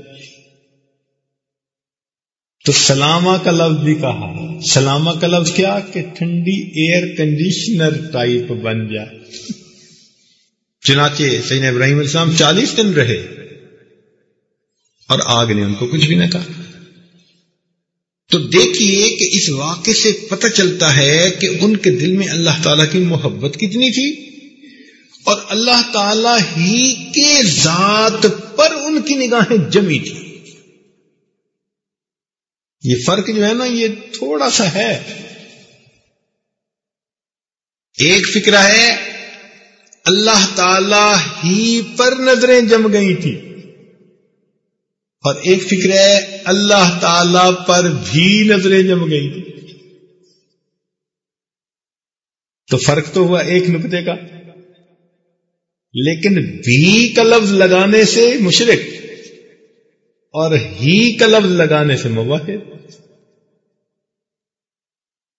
تو سلامہ کا لفظ بھی کہا سلامہ کا لفظ کیا؟ کہ ٹھنڈی ایئر کنڈیشنر ٹائپ بن جائے چنانچہ سین ابراہیم السلام چالیس دن رہے۔ اور آگ نے ان کو کچھ بھی نہ کہا۔ تو دیکھیے کہ اس واقعے سے پتہ چلتا ہے کہ ان کے دل میں اللہ تعالی کی محبت کتنی تھی۔ اور اللہ تعالی ہی کے ذات پر ان کی نگاہیں جمی تھی یہ فرق جو ہے نا، یہ تھوڑا سا ہے۔ ایک فکرہ ہے، اللہ تعالی ہی پر نظریں جم گئی تھی۔ اور ایک فکر ہے، اللہ تعالی پر بھی نظریں جم گئی تھی۔ تو فرق تو ہوا ایک نقطے کا۔ لیکن بھی کا لفظ لگانے سے مشرق۔ اور ہی کا لفظ لگانے سے مواحد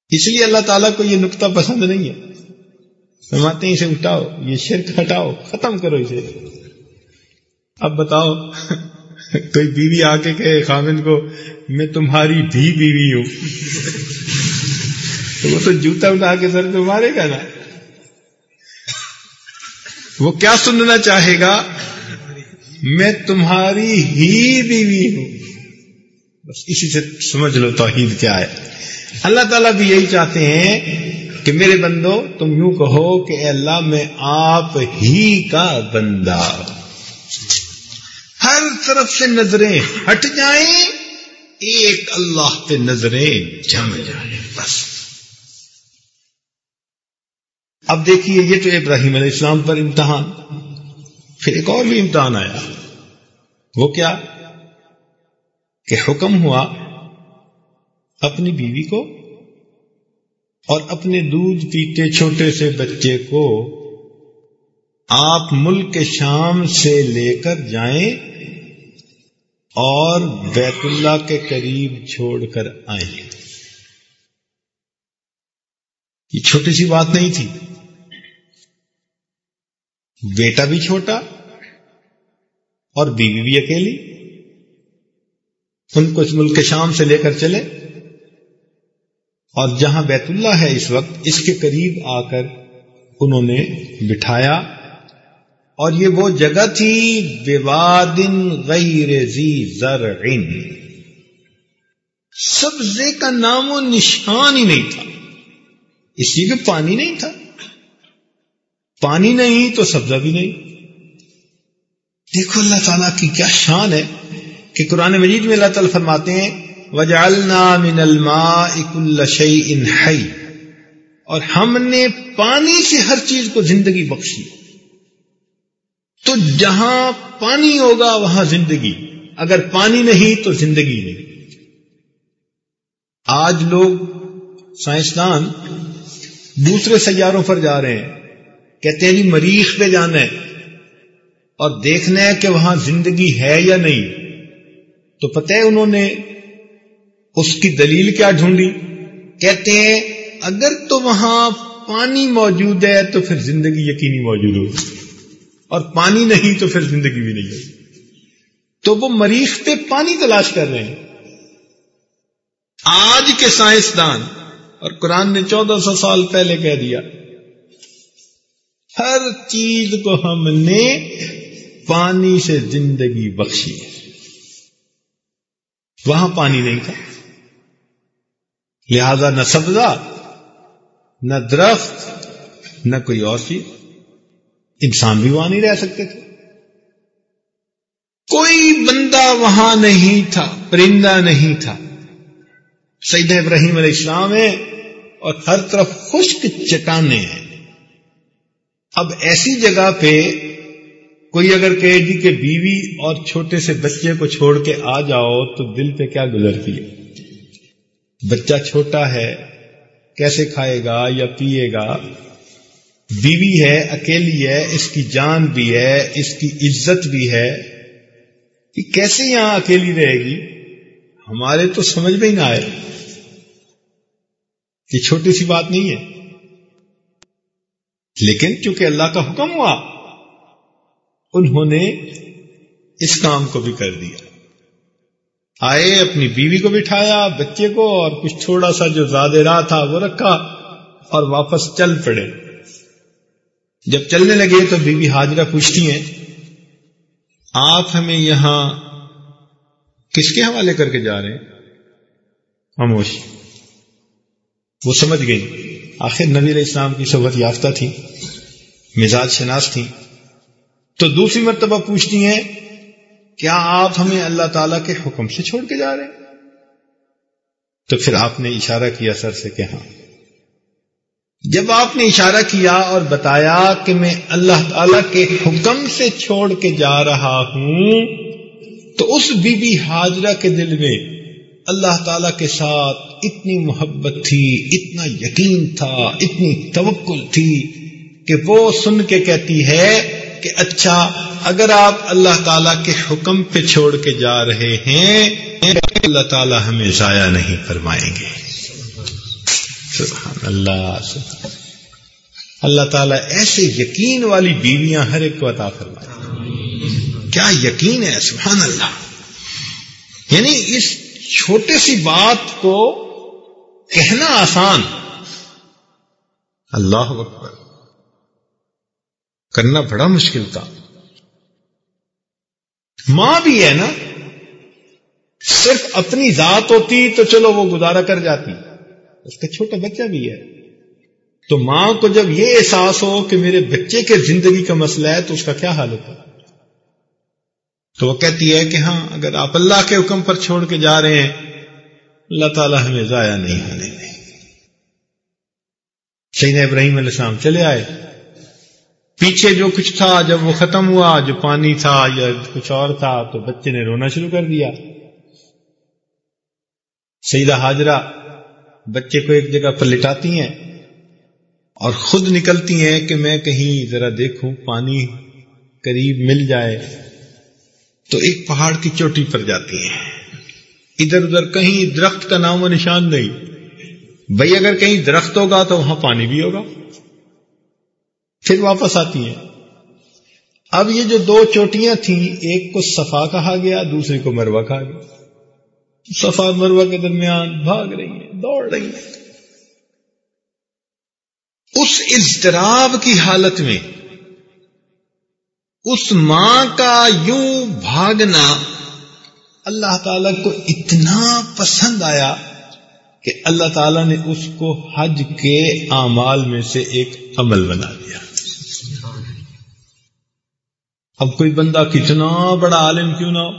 اس لیے اللہ تعالیٰ کو یہ نقطہ پسند نہیں ہے۔ فرماتے ہیں، اسے اٹھاؤ، یہ شرک ہٹاؤ، ختم کرو اسے۔ اب بتاؤ، کوئی بیوی آ کے کہ خامن کو، میں تمہاری بھی بیوی ہوں۔ تو وہ تو جوتا اٹھا کے سر پہ مارے گا نا۔ وہ کیا سننا چاہے گا؟ میں تمہاری ہی بیوی ہوں۔ بس اسی سے سمجھ لو توحید کیا ہے۔ اللہ تعالیٰ بھی یہی چاہتے ہیں کہ میرے بندو، تم یوں کہو کہ اے اللہ، میں آپ ہی کا بندہ۔ ہر طرف سے نظریں ہٹ جائیں، ایک اللہ پہ نظریں جم جائیں۔ بس۔ اب دیکھیے، یہ تو ابراہیم علیہ السلام پر امتحان۔ پھر ایک اور بھی امتحان آیا۔ وہ کیا؟ کہ حکم ہوا اپنی بیوی کو اور اپنے دودھ پیتے چھوٹے سے بچے کو آپ ملک شام سے لے کر جائیں اور بیت اللہ کے قریب چھوڑ کر آئیں۔ یہ چھوٹی سی بات نہیں تھی۔ بیٹا بھی چھوٹا اور بیوی بھی اکیلی ان کو اس ملک شام سے لے کر چلے اور جہاں بیت اللہ ہے اس وقت اس کے قریب آ کر انہوں نے بٹھایا اور یہ وہ جگہ تھی ووادن غیر زی زرعن سبزے کا نام و نشان ہی نہیں تھا۔ اس لیے کہ پانی نہیں تھا۔ پانی نہیں تو سبزہ بھی نہیں۔ دیکھو اللہ تعالیٰ کی کیا شان ہے کہ قرآن مجید میں اللہ تعالیٰ فرماتے ہیں وجالنا من الماء شيء حي۔ اور ہم نے پانی سے ہر چیز کو زندگی بخشی۔ تو جہاں پانی ہوگا وہاں زندگی۔ اگر پانی نہیں تو زندگی نہیں۔ آج لوگ سائنسدان دوسرے سیاروں پر جا رہے ہیں۔ کہتے ہیں جی مریخ پہ جانا ہے اور دیکھنا ہے کہ وہاں زندگی ہے یا نہیں۔ تو پتہ ہے انہوں نے اس کی دلیل کیا ڈھونڈی؟ کہتے ہیں اگر تو وہاں پانی موجود ہے تو پھر زندگی یقینی موجود ہو اور پانی نہیں تو پھر زندگی بھی نہیں ہے تو وہ مریخ پہ پانی تلاش کر رہے ہیں۔ آج کے سائنسدان، اور قرآن نے چودہ سو سال پہلے کہہ دیا ہر چیز کو ہم نے پانی سے زندگی بخشی وہاں پانی نہیں تھا۔ لہذا نہ سبزہ، نہ درخت، نہ کوئی اور چیز۔ انسان بھی وہاں نہیں رہ سکتے تھے۔ کوئی بندہ وہاں نہیں تھا، پرندہ نہیں تھا۔ سید ابراہیم علیہ السلام ہے اور ہر طرف خشک چٹانے ہیں۔ اب ایسی جگہ پہ کوئی اگر کہے جی کہ بیوی اور چھوٹے سے بچے کو چھوڑ کے آ جاؤ تو دل پہ کیا گزرتی ہے؟ بچہ چھوٹا ہے، کیسے کھائے گا یا پیے گا؟ بیوی ہے، اکیلی ہے، اس کی جان بھی ہے، اس کی عزت بھی ہے۔ کہ کیسے یہاں اکیلی رہے گی؟ ہمارے تو سمجھ میں ہی نہ آئے کہ چھوٹی سی بات نہیں ہے۔ لیکن چونکہ اللہ کا حکم ہوا، انہوں نے اس کام کو بھی کر دیا۔ آئے، اپنی بیوی کو بٹھایا، بچے کو اور کچھ تھوڑا سا جو زیادہ راہ تھا وہ رکھا اور واپس چل پڑے۔ جب چلنے لگے تو بیوی حاجرہ پوچھتی ہیں، آپ ہمیں یہاں کس کے حوالے کر کے جا رہے ہیں؟ خاموش۔ وہ سمجھ گئی۔ آخر نبی علیہ السلام کی صحبت یافتہ تھی، مزاج شناس تھی۔ تو دوسری مرتبہ پوچھتی ہیں، کیا آپ ہمیں اللہ تعالی کے حکم سے چھوڑ کے جا رہے ہیں؟ تو پھر آپ نے اشارہ کیا سر سے کہ ہاں۔ جب آپ نے اشارہ کیا اور بتایا کہ میں اللہ تعالی کے حکم سے چھوڑ کے جا رہا ہوں، تو اس بی بی حاجرہ کے دل میں اللہ تعالی کے ساتھ اتنی محبت تھی، اتنا یقین تھا، اتنی توکل تھی کہ وہ سن کے کہتی ہے کہ اچھا اگر آپ اللہ تعالی کے حکم پہ چھوڑ کے جا رہے ہیں، اللہ تعالی ہمیں ضائع نہیں فرمائیں گے۔ سبحان اللہ سبحان اللہ۔ تعالیٰ ایسے یقین والی بیویاں ہر ایک کو عطا فرمائے۔ کیا یقین ہے؟ سبحان اللہ۔ یعنی اس چھوٹے سی بات کو کہنا آسان۔ اللہ اکبر۔ کرنا بڑا مشکل تھا۔ ماں بھی ہے نا۔ صرف اپنی ذات ہوتی تو چلو وہ گزارا کر جاتی۔ اس کا چھوٹا بچہ بھی ہے۔ تو ماں کو جب یہ احساس ہو کہ میرے بچے کے زندگی کا مسئلہ ہے تو اس کا کیا حال ہوتا؟ تو وہ کہتی ہے کہ ہاں اگر آپ اللہ کے حکم پر چھوڑ کے جا رہے ہیں اللہ تعالیٰ ہمیں ضائع نہیں ہونے دیں سین ابراہیم علیہ السلام چلے آئے۔ پیچھے جو کچھ تھا، جب وہ ختم ہوا، جو پانی تھا یا کچھ اور تھا، تو بچے نے رونا شروع کر دیا۔ سیدہ حاجرہ بچے کو ایک جگہ پر لٹاتی ہیں اور خود نکلتی ہیں کہ میں کہیں ذرا دیکھوں، پانی قریب مل جائے۔ تو ایک پہاڑ کی چوٹی پر جاتی ہیں۔ ادھر ادھر کہیں درخت کا نام و نشان نہیں۔ بھائی اگر کہیں درخت ہوگا تو وہاں پانی بھی ہوگا۔ پھر واپس آتی ہیں۔ اب یہ جو دو چوٹیاں تھیں، ایک کو صفا کہا گیا، دوسرے کو مروا کہا گیا۔ صفا مروا کے درمیان بھاگ رہی ہیں، دوڑ رہی ہیں۔ اس اضطراب کی حالت میں، اس ماں کا یوں بھاگنا اللہ تعالی کو اتنا پسند آیا کہ اللہ تعالی نے اس کو حج کے اعمال میں سے ایک عمل بنا دیا۔ اب کوئی بندہ کتنا بڑا عالم کیوں نہ ہو؟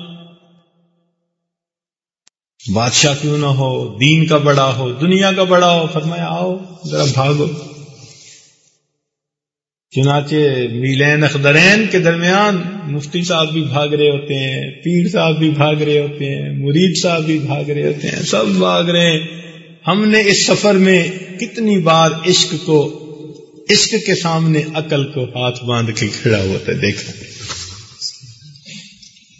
بادشاہ کیوں نہ ہو؟ دین کا بڑا ہو؟ دنیا کا بڑا ہو؟ فرمایا، آؤ، ذرا بھاگو۔ چنانچہ میلین اخدرین کے درمیان مفتی صاحب بھی بھاگ رہے ہوتے ہیں، پیر صاحب بھی بھاگ رہے ہوتے ہیں، مرید صاحب بھی بھاگ رہے ہوتے ہیں، سب بھاگ رہے ہیں۔ ہم نے اس سفر میں کتنی بار عشق کو، عشق کے سامنے عقل کو ہاتھ باندھ کے کھڑا ہوتا ہے دیکھا۔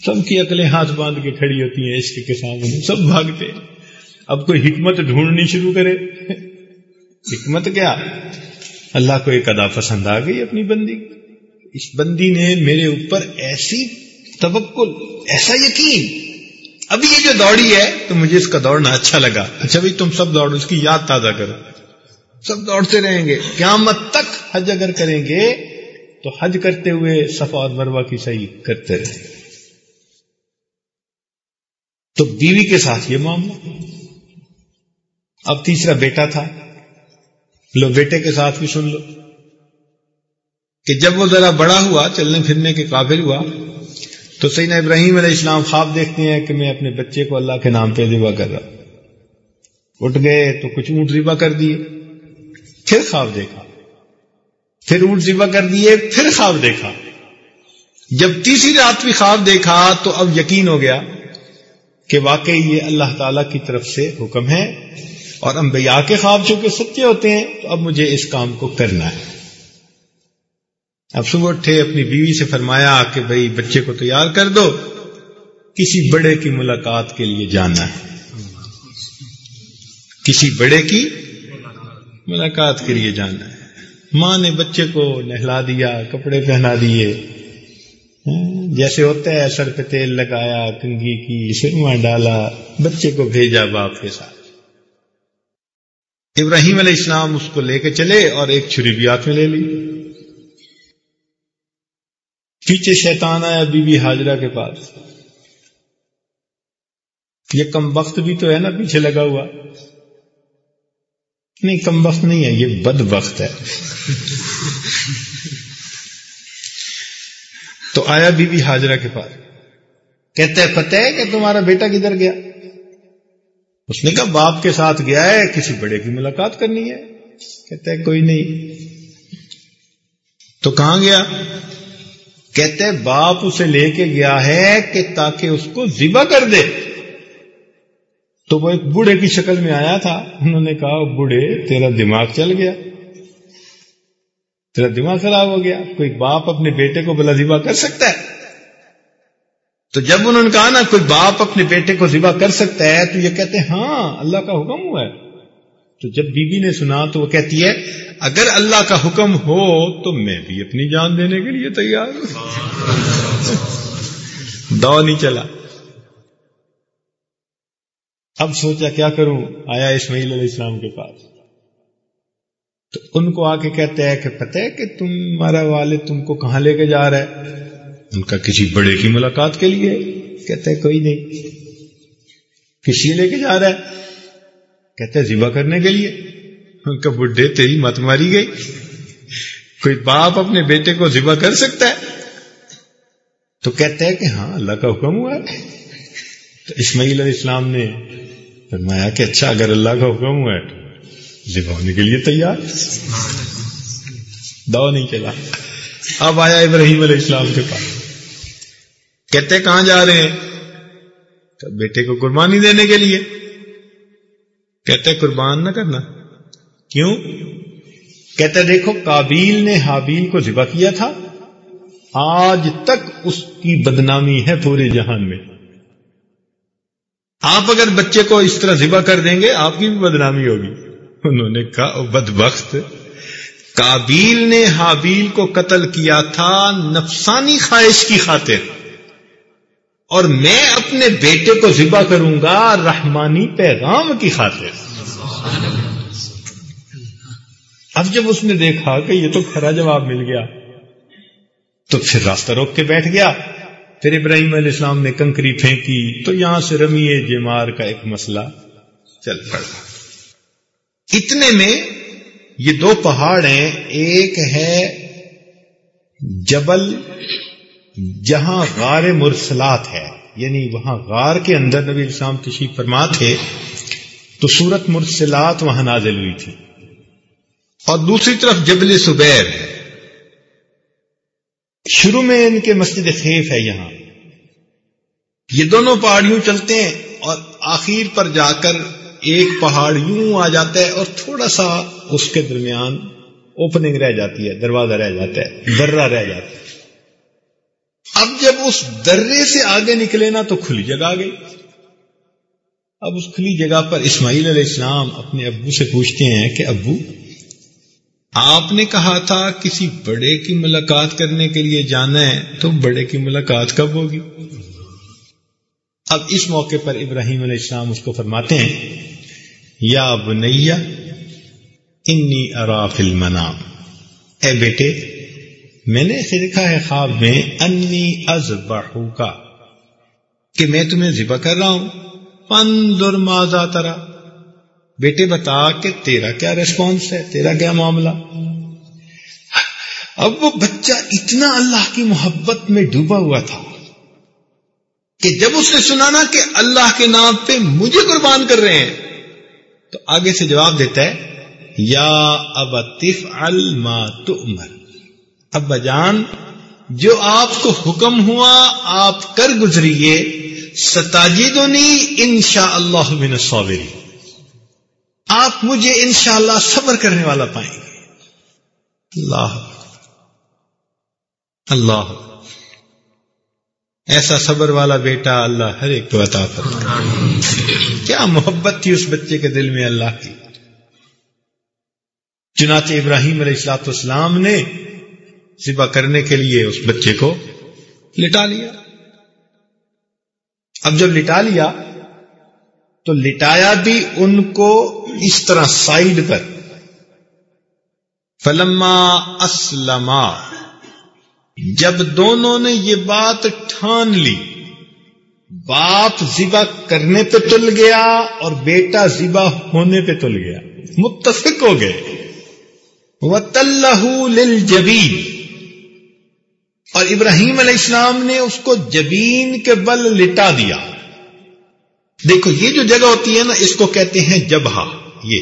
سب کی عقلیں ہاتھ باندھ کے کھڑی ہوتی ہیں عشق کے سامنے، سب بھاگتے ہیں۔ اب کوئی حکمت ڈھونڈنی شروع کرے۔ حکمت کیا؟ اللہ کو ایک ادا پسند آ گئی اپنی بندی۔ اس بندی نے میرے اوپر ایسی توکل، ایسا یقین۔ ابھی یہ جو دوڑی ہے، تو مجھے اس کا دوڑنا اچھا لگا۔ اچھا بھائی، تم سب دوڑو، اس کی یاد تازہ کرو۔ سب دوڑتے رہیں گے۔ قیامت تک حج اگر کریں گے، تو حج کرتے ہوئے صفا اور مروا کی صحیح کرتے رہیں گے تو بیوی کے ساتھ یہ معاملہ۔ اب تیسرا بیٹا تھا۔ لو بیٹے کے ساتھ بھی سن لو۔ کہ جب وہ ذرا بڑا ہوا، چلنے پھرنے کے قابل ہوا، تو سیدنا ابراہیم علیہ السلام خواب دیکھتے ہیں کہ میں اپنے بچے کو اللہ کے نام پہ ذبح کر رہا اٹھ گئے تو کچھ اونٹ ذبح کر دیے، پھر خواب دیکھا۔ پھر اونٹ ذبح کر دیے، پھر خواب دیکھا۔ جب تیسری رات بھی خواب دیکھا، تو اب یقین ہو گیا کہ واقعی یہ اللہ تعالی کی طرف سے حکم ہے۔ اور انبیاء کے خواب چونکہ سچے ہوتے ہیں، تو اب مجھے اس کام کو کرنا ہے۔ اب صبح اٹھے، اپنی بیوی سے فرمایا کہ بھائی بچے کو تیار کر دو، کسی بڑے کی ملاقات کے لیے جانا ہے۔ کسی بڑے کی ملاقات کے لیے جانا ہے۔ ماں نے بچے کو نہلا دیا، کپڑے پہنا دیے۔ جیسے ہوتا ہے، سر پہ تیل لگایا کنگھی کی سرما ڈالا، بچے کو بھیجا باپ کے ساتھ ابراہیم علیہ السلام اس کو لے کے چلے اور ایک چھری بھی ہاتھ میں لے لی۔ پیچھے شیطان آیا، بی بی حاجرہ کے پاس۔ یہ کم وقت بھی تو ہے نا، پیچھے لگا ہوا۔ نہیں، کم وقت نہیں ہے، یہ بد وقت ہے۔ تو آیا بی بی حاجرہ کے پاس۔ کہتے ہیں پتہ ہے کہ تمہارا بیٹا کدھر گیا؟ اس نے کہا، باپ کے ساتھ گیا ہے، کسی بڑے کی ملاقات کرنی ہے۔ کہتے ہیں کوئی نہیں۔ تو کہاں گیا؟ کہتے ہیں باپ اسے لے کے گیا ہے کہ تاکہ اس کو ذبح کر دے۔ تو وہ ایک بوڑھے کی شکل میں آیا تھا۔ انہوں نے کہا، بوڑھے، تیرا دماغ چل گیا۔ تیرا دماغ خراب ہو گیا۔ کوئی باپ اپنے بیٹے کو بلا ذبح کر سکتا ہے؟ تو جب انہوں نے کہا نا کوئی باپ اپنے بیٹے کو ذبح کر سکتا ہے تو یہ کہتے ہیں ہاں اللہ کا حکم ہوا ہے۔ تو جب بی بی نے سنا تو وہ کہتی ہے، اگر اللہ کا حکم ہو تو میں بھی اپنی جان دینے کے لیے تیار ہوں۔ دو نہیں چلا۔ اب سوچا کیا کروں؟ آیا اسماعیل علیہ السلام کے پاس۔ تو ان کو آ کے کہتے ہیں کہ، پتہ ہے کہ تمہارا والد تم کو کہاں لے کے جا رہا ہے؟ ان کا کسی بڑے کی ملاقات کے لیے؟ کہتے ہیں کوئی نہیں۔ کسی لے کے جا رہا ہے۔ کہتے ہیں ذبح کرنے کے لیے۔ ان کا بڈھے تیری مت ماری گئی۔ کوئی باپ اپنے بیٹے کو ذبح کر سکتا ہے؟ تو کہتے ہیں کہ ہاں اللہ کا حکم ہوا ہے۔ تو اسماعیل علیہ السلام نے فرمایا کہ اچھا اگر اللہ کا حکم ہوا ہے ذبح ہونے کے لیے تیار۔ دو نہیں چلا۔ اب آیا ابراہیم علیہ السلام کے پاس۔ کہتے کہاں جا رہے ہیں؟ بیٹے کو قربانی دینے کے لیے۔ کہتے قربان نہ کرنا۔ کیوں؟ کہتے دیکھو کابیل نے حابیل کو ذبح کیا تھا۔ آج تک اس کی بدنامی ہے پورے جہان میں۔ آپ اگر بچے کو اس طرح ذبح کر دیں گے، آپ کی بھی بدنامی ہوگی۔ انہوں نے کہا بد بخت کابیل نے حابیل کو قتل کیا تھا نفسانی خواہش کی خاطر۔ اور میں اپنے بیٹے کو ذبح کروں گا رحمانی پیغام کی خاطر۔ اب جب اس نے دیکھا کہ یہ تو کھرا جواب مل گیا، تو پھر راستہ روک کے بیٹھ گیا۔ پھر ابراہیم علیہ السلام نے کنکری پھینکی، تو یہاں سے رمیے جمار کا ایک مسئلہ چل پڑا۔ اتنے میں یہ دو پہاڑ ہیں ایک ہے جبل جہاں غار مرسلات ہے یعنی وہاں غار کے اندر نبی اسلام تشریف فرما تھے تو سورت مرسلات وہاں نازل ہوئی تھی۔ اور دوسری طرف جبل سبیر ہے۔ شروع میں ان کے مسجد خیف ہے یہاں۔ یہ دونوں پہاڑیوں چلتے ہیں اور آخر پر جا کر ایک پہاڑ یوں آ جاتا ہے اور تھوڑا سا اس کے درمیان اوپننگ رہ جاتی ہے دروازہ رہ جاتا ہے درہ رہ جاتا ہے۔ اب جب اس درے سے آگے نکلے نا تو کھلی جگہ گئی۔ اب اس کھلی جگہ پر اسماعیل علیہ السلام اپنے ابو سے پوچھتے ہیں کہ ابو، آپ نے کہا تھا کسی بڑے کی ملاقات کرنے کے لیے جانا ہے تو بڑے کی ملاقات کب ہوگی؟ اب اس موقع پر ابراہیم علیہ السلام اس کو فرماتے ہیں، یا بنیا انی اراف المنام۔ اے بیٹے میں نے اسے دیکھا ہے خواب میں انی از کا کہ میں تمہیں ذبح کر رہا ہوں۔ پندر ماضا ترا؟ بیٹے بتا کہ تیرا کیا ریسپانس ہے؟ تیرا کیا معاملہ؟ اب وہ بچہ اتنا اللہ کی محبت میں ڈوبا ہوا تھا کہ جب اس نے سنا نا کہ اللہ کے نام پہ مجھے قربان کر رہے ہیں، تو آگے سے جواب دیتا ہے، یا اب تف المر ابا جان جو آپ کو حکم ہوا، آپ کر گزریے، ستاجدنی انشاء اللہ صابری آپ مجھے انشاءاللہ اللہ صبر کرنے والا پائیں گے۔ اللہ۔ اللہ۔ ایسا صبر والا بیٹا اللہ ہر ایک کو عطا کر کیا محبت تھی اس بچے کے دل میں اللہ کی۔ چنانچہ ابراہیم علیہ السلاط اسلام نے ذبح کرنے کے لیے اس بچے کو لٹا لیا۔ اب جب لٹا لیا تو لٹایا بھی ان کو اس طرح سائڈ پر۔ فلما اسلما، جب دونوں نے یہ بات ٹھان لی، باپ ذبح کرنے پہ تل گیا اور بیٹا ذبح ہونے پہ تل گیا۔ متفق ہو گئے۔ وہ تلہ لل اور ابراہیم علیہ السلام نے اس کو جبین کے بل لٹا دیا۔ دیکھو، یہ جو جگہ ہوتی ہے نا، اس کو کہتے ہیں جبہا، یہ۔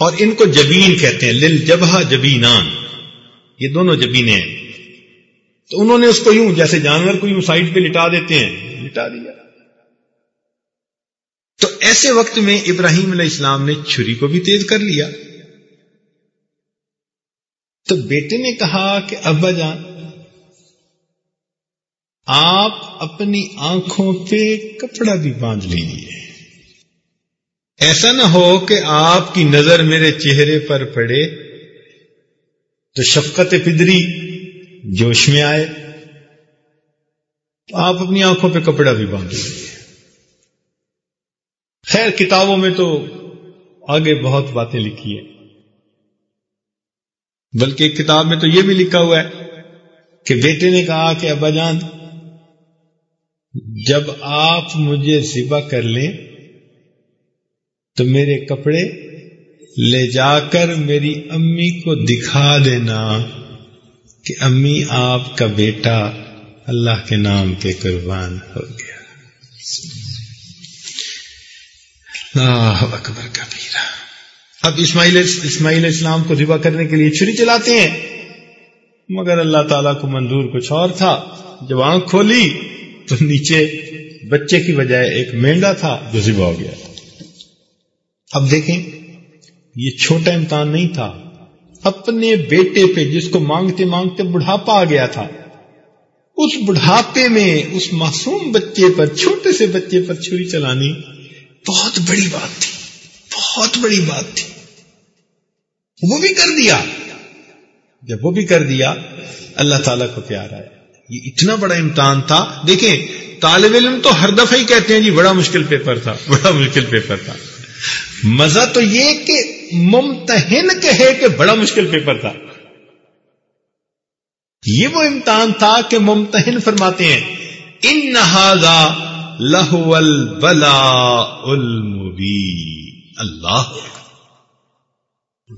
اور ان کو جبین کہتے ہیں، لل جبہ جبینان۔ یہ دونوں جبینے ہیں۔ تو انہوں نے اس کو یوں، جیسے جانور کو یوں سائڈ پہ لٹا دیتے ہیں۔ لٹا دیا۔ تو ایسے وقت میں ابراہیم علیہ السلام نے چھری کو بھی تیز کر لیا۔ تو بیٹے نے کہا کہ ابا جان، آپ اپنی آنکھوں پہ کپڑا بھی باندھ لیجیے ایسا نہ ہو کہ آپ کی نظر میرے چہرے پر پڑے تو شفقت پدری جوش میں آئے۔ تو آپ اپنی آنکھوں پہ کپڑا بھی باندھ لیجیے خیر، کتابوں میں تو آگے بہت باتیں لکھی ہیں۔ بلکہ ایک کتاب میں تو یہ بھی لکھا ہوا ہے کہ بیٹے نے کہا کہ ابا جان، جب آپ مجھے ذبح کر لیں تو میرے کپڑے لے جا کر میری امی کو دکھا دینا کہ امی آپ کا بیٹا اللہ کے نام کے قربان ہو گیا۔ اکبر کبیرہ۔ اب اسماعیل اسماعیل اسلام کو ذبح کرنے کے لیے چھری چلاتے ہیں۔ مگر اللہ تعالیٰ کو منظور کچھ اور تھا۔ جب آنکھ کھولی تو نیچے بچے کی بجائے ایک مینڈا تھا جو ذبح ہو گیا۔ اب دیکھیں، یہ چھوٹا امتحان نہیں تھا۔ اپنے بیٹے پہ جس کو مانگتے مانگتے بڑھاپا آ گیا تھا۔ اس بڑھاپے میں اس معصوم بچے پر، چھوٹے سے بچے پر چھری چلانی بہت بڑی بات تھی۔ بہت بڑی بات تھی۔ وہ بھی کر دیا۔ جب وہ بھی کر دیا، اللہ تعالیٰ کو پیار آیا۔ یہ اتنا بڑا امتحان تھا۔ دیکھیں، طالب علم تو ہر دفعہ ہی کہتے ہیں جی بڑا مشکل پیپر تھا، بڑا مشکل پیپر تھا۔ مزہ تو یہ کہ ممتحن کہے کہ بڑا مشکل پیپر تھا۔ یہ وہ امتحان تھا کہ ممتحن فرماتے ہیں، ان نہذا لہول بلا المبی اللہ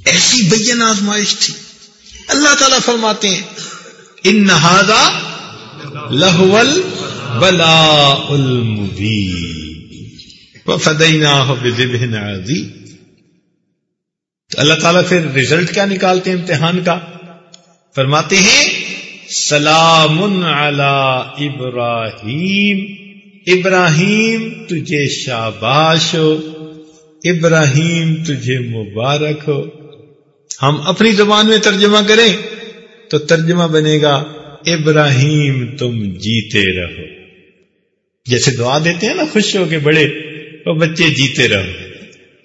ایسی بین آزمائش تھی۔ اللہ تعالیٰ فرماتے ہیں، ان نہذا لہول بلا المبی فدینا عظیم۔ تو اللہ تعالیٰ پھر رزلٹ کیا نکالتے ہیں امتحان کا؟ فرماتے ہیں، سلام علی ابراہیم۔ ابراہیم، تجھے شاباش ہو۔ ابراہیم تجھے مبارک ہو۔ ہم اپنی زبان میں ترجمہ کریں تو ترجمہ بنے گا، ابراہیم تم جیتے رہو۔ جیسے دعا دیتے ہیں نا، خوش ہو کے بڑے، وہ بچے جیتے رہو۔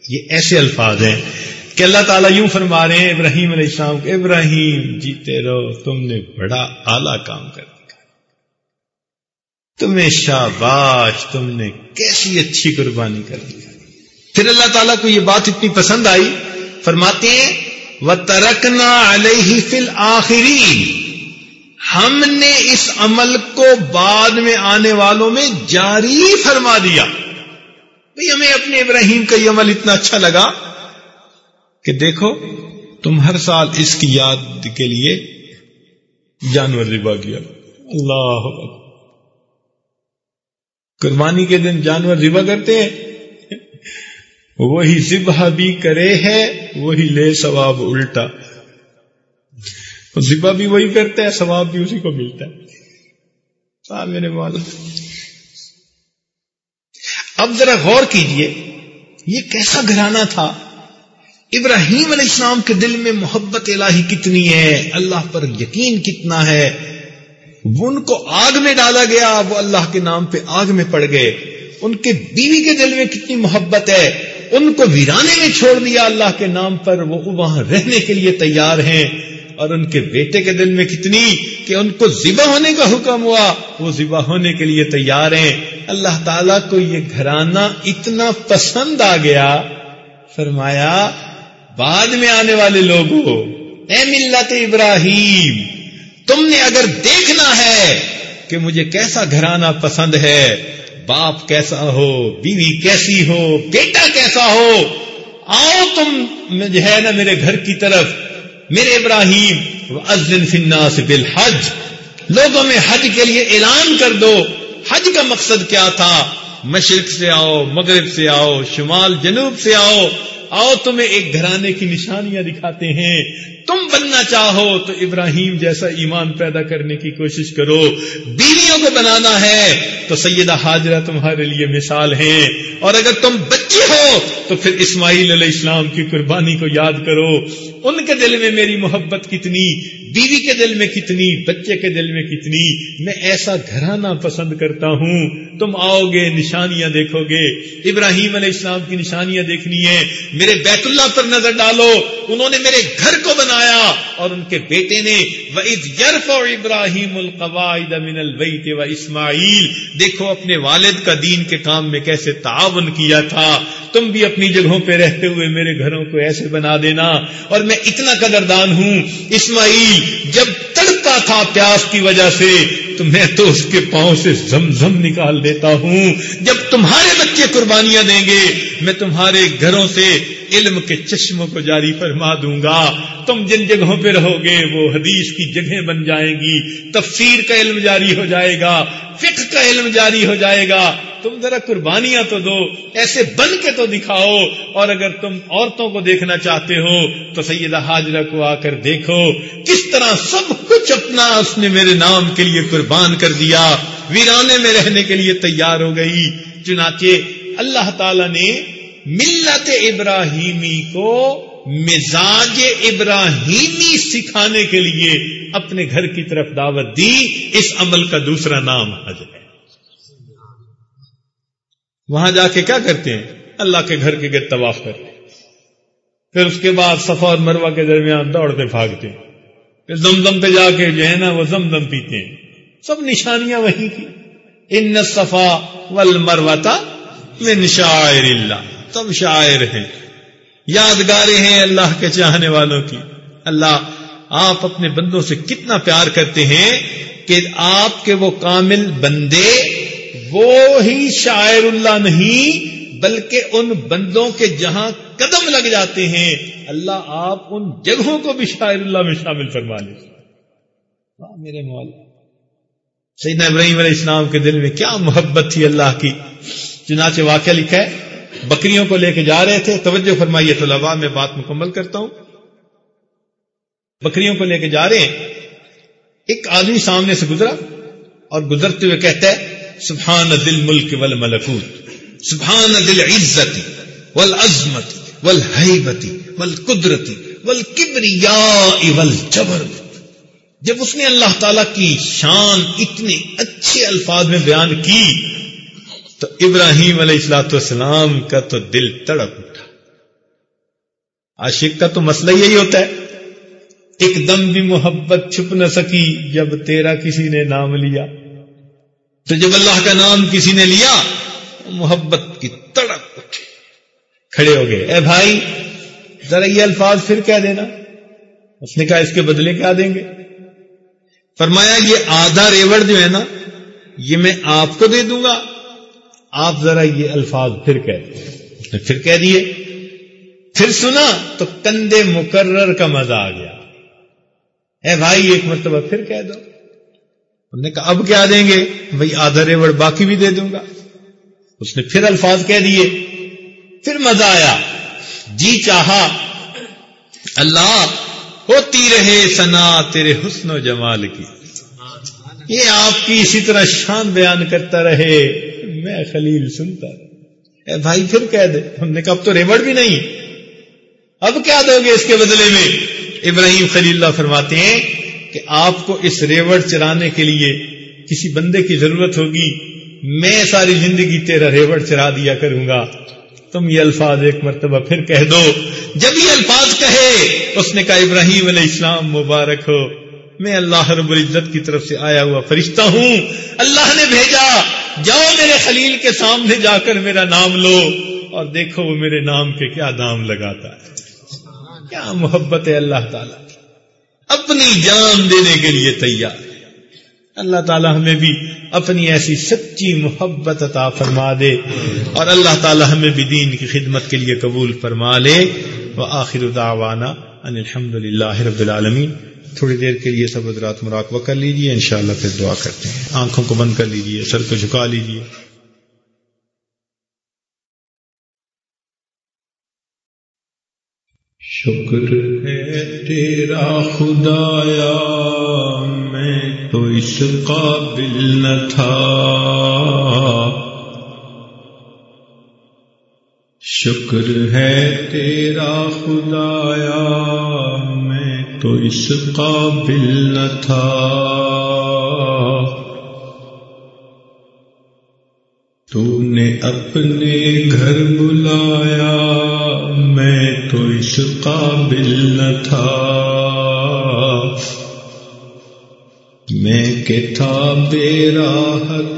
یہ ایسے الفاظ ہیں کہ اللہ تعالیٰ یوں فرما رہے ہیں، ابراہیم علیہ السلام کو، ابراہیم جیتے رہو، تم نے بڑا اعلی کام کر دیا تمہیں شاباش، تم نے کیسی اچھی قربانی کر دی پھر اللہ تعالیٰ کو یہ بات اتنی پسند آئی، فرماتے ہیں وہ ترکنا علیہ فل آخری ہم نے اس عمل کو بعد میں آنے والوں میں جاری فرما دیا۔ بھئی ہمیں اپنے ابراہیم کا یہ عمل اتنا اچھا لگا کہ دیکھو، تم ہر سال اس کی یاد کے لیے جانور ربا کیا۔ اللہ قربانی کے دن جانور ربا کرتے ہیں۔ وہی ذبح بھی کرے ہے، وہی لے ثواب الٹا۔ ذبح بھی وہی کرتا ہے، ثواب بھی اسی کو ملتا ہے۔ میرے والا اب ذرا غور کیجیے، یہ کیسا گھرانہ تھا؟ ابراہیم علیہ السلام کے دل میں محبت الہی کتنی ہے، اللہ پر یقین کتنا ہے۔ ان کو آگ میں ڈالا گیا، وہ اللہ کے نام پہ آگ میں پڑ گئے۔ ان کے بیوی کے دل میں کتنی محبت ہے۔ ان کو ویرانے میں چھوڑ دیا اللہ کے نام پر، وہ وہاں رہنے کے لیے تیار ہیں۔ اور ان کے بیٹے کے دل میں کتنی کہ ان کو ذبح ہونے کا حکم ہوا، وہ ذبح ہونے کے لیے تیار ہیں۔ اللہ تعالیٰ کو یہ گھرانہ اتنا پسند آ گیا، فرمایا، بعد میں آنے والے لوگوں، اے ملت ابراہیم، تم نے اگر دیکھنا ہے کہ مجھے کیسا گھرانہ پسند ہے باپ کیسا ہو، بیوی کیسی ہو، بیٹا کیسا ہو؟ آؤ تم جو ہے نا میرے گھر کی طرف، میرے ابراہیم ازن فناس بالحج۔ لوگوں میں حج کے لیے اعلان کر دو۔ حج کا مقصد کیا تھا؟ مشرق سے آؤ، مغرب سے آؤ، شمال جنوب سے آؤ۔ آؤ تمہیں ایک گھرانے کی نشانیاں دکھاتے ہیں۔ تم بننا چاہو تو ابراہیم جیسا ایمان پیدا کرنے کی کوشش کرو۔ بیویوں کو بنانا ہے تو سیدہ حاجرہ تمہارے لیے مثال ہیں۔ اور اگر تم بچے ہو تو پھر اسماعیل علیہ السلام کی قربانی کو یاد کرو۔ ان کے دل میں میری محبت کتنی، بیوی کے دل میں کتنی، بچے کے دل میں کتنی۔ میں ایسا گھرانہ پسند کرتا ہوں۔ تم آؤ گے، نشانیاں دیکھو گے۔ ابراہیم علیہ السلام کی نشانیاں دیکھنی ہے میرے بیت اللہ پر نظر ڈالو۔ انہوں نے میرے گھر کو بنا بنایا اور ان کے بیٹے نے یرف اور ابراہیم القواعد من البیت و اسماعیل دیکھو اپنے والد کا دین کے کام میں کیسے تعاون کیا تھا، تم بھی اپنی جگہوں پہ رہتے ہوئے میرے گھروں کو ایسے بنا دینا، اور میں اتنا قدردان ہوں، اسماعیل، جب تھا پیاس کی وجہ سے تو میں تو اس کے پاؤں سے زمزم نکال دیتا ہوں۔ جب تمہارے بچے قربانیاں دیں گے، میں تمہارے گھروں سے علم کے چشموں کو جاری فرما دوں گا۔ تم جن جگہوں پہ رہو گے، وہ حدیث کی جگہیں بن جائیں گی۔ تفسیر کا علم جاری ہو جائے گا، فقہ کا علم جاری ہو جائے گا۔ تم ذرا قربانیاں تو دو، ایسے بن کے تو دکھاؤ۔ اور اگر تم عورتوں کو دیکھنا چاہتے ہو، تو سیدہ حاجرہ کو آ کر دیکھو۔ کس طرح سب کچھ اپنا اس نے میرے نام کے لیے قربان کر دیا۔ ویرانے میں رہنے کے لیے تیار ہو گئی۔ چنانچہ اللہ تعالی نے ملت ابراہیمی کو مزاج ابراہیمی سکھانے کے لیے اپنے گھر کی طرف دعوت دی۔ اس عمل کا دوسرا نام حج ہے۔ وہاں جا کے کیا کرتے ہیں؟ اللہ کے گھر کے گرد طواف کرتے ہیں۔ پھر اس کے بعد صفا اور مروا کے درمیان دوڑتے بھاگتے ہیں۔ پھر زمزم پہ جا کے جو ہے نا وہ زمزم پیتے ہیں۔ سب نشانیاں وہی کی۔ ان صفا ول من شاعر اللہ۔ سب شاعر ہیں۔ یادگاریں ہیں اللہ کے چاہنے والوں کی۔ اللہ آپ اپنے بندوں سے کتنا پیار کرتے ہیں کہ آپ کے وہ کامل بندے وہ ہی شاعر اللہ نہیں، بلکہ ان بندوں کے جہاں قدم لگ جاتے ہیں۔ اللہ آپ ان جگہوں کو بھی شاعر اللہ میں شامل فرما لے۔ میرے مولا۔ سیدنا ابراہیم علیہ السلام کے دل میں کیا محبت تھی اللہ کی۔ چنانچہ واقعہ لکھا ہے، بکریوں کو لے کے جا رہے تھے۔ توجہ فرمائیے تو لبا میں بات مکمل کرتا ہوں۔ بکریوں کو لے کے جا رہے ہیں۔ ایک آدمی سامنے سے گزرا اور گزرتے ہوئے کہتا ہے سبحان دل ملک ول ملکوت سبحان دل عزت ول عظمت ول حیبتی ول قدرتی ول جب اس نے اللہ تعالی کی شان اتنے اچھے الفاظ میں بیان کی، تو ابراہیم علیہ السلاۃ والسلام کا تو دل تڑپ اٹھا۔ عاشق کا تو مسئلہ یہی ہوتا ہے، ایک دم بھی محبت چھپ نہ سکی جب تیرا کسی نے نام لیا۔ تو جب اللہ کا نام کسی نے لیا محبت کی تڑپ اٹھی۔ کھڑے ہو گئے۔ اے بھائی، ذرا یہ الفاظ پھر کیا دینا۔ اس نے کہا، اس کے بدلے کیا دیں گے؟ فرمایا یہ آدھا ریوڑ جو ہے نا، یہ میں آپ کو دے دوں گا۔ آپ ذرا یہ الفاظ پھر کہہ دیں پھر کہہ دیے پھر سنا تو کندے مقرر کا مزہ آ گیا۔ اے بھائی، ایک مرتبہ پھر کہہ دو۔ نے کہا، اب کیا دیں گے؟ بھائی آدھا ریوڑ باقی بھی دے دوں گا۔ اس نے پھر الفاظ کہہ دیے۔ پھر مزہ آیا۔ جی چاہا۔ اللہ ہوتی رہے سنا تیرے حسن و جمال کی۔ یہ آپ کی اسی طرح شان بیان کرتا رہے۔ میں خلیل سنتا۔ اے بھائی، پھر کہہ دے۔ ہم نے کہا، اب تو ریوڑ بھی نہیں۔ اب کیا دو گے اس کے بدلے میں؟ ابراہیم خلیل اللہ فرماتے ہیں کہ آپ کو اس ریوڑ چرانے کے لیے کسی بندے کی ضرورت ہوگی، میں ساری زندگی تیرا ریوڑ چرا دیا کروں گا۔ تم یہ الفاظ ایک مرتبہ پھر کہہ دو۔ جب یہ الفاظ کہے، اس نے کہا، ابراہیم علیہ السلام، مبارک ہو۔ میں اللہ رب العزت کی طرف سے آیا ہوا فرشتہ ہوں۔ اللہ نے بھیجا، جاؤ میرے خلیل کے سامنے جا کر میرا نام لو۔ اور دیکھو وہ میرے نام کے کیا دام لگاتا ہے۔ کیا محبت ہے اللہ تعالی۔ اپنی جان دینے کے لیے تیار اللہ تعالی ہمیں بھی اپنی ایسی سچی محبت عطا فرما دے اور اللہ تعالی ہمیں بھی دین کی خدمت کے لیے قبول فرما لے۔ وہ آخر دعوانا ان الحمد للہ رب العالمین۔ تھوڑی دیر کے لیے سب حضرات مراقبہ کر لیجیے، انشاءاللہ پھر دعا کرتے ہیں۔ آنکھوں کو بند کر لیجیے، سر کو جھکا لیجیے۔ شکر ہے تیرا خدایا، میں تو اس قابل نہ تھا۔ شکر ہے تیرا خدایا، میں تو اس قابل نہ تھا۔ تو نے اپنے گھر بلایا، میں تو اس قابل نہ تھا۔ میں کہ تھا بے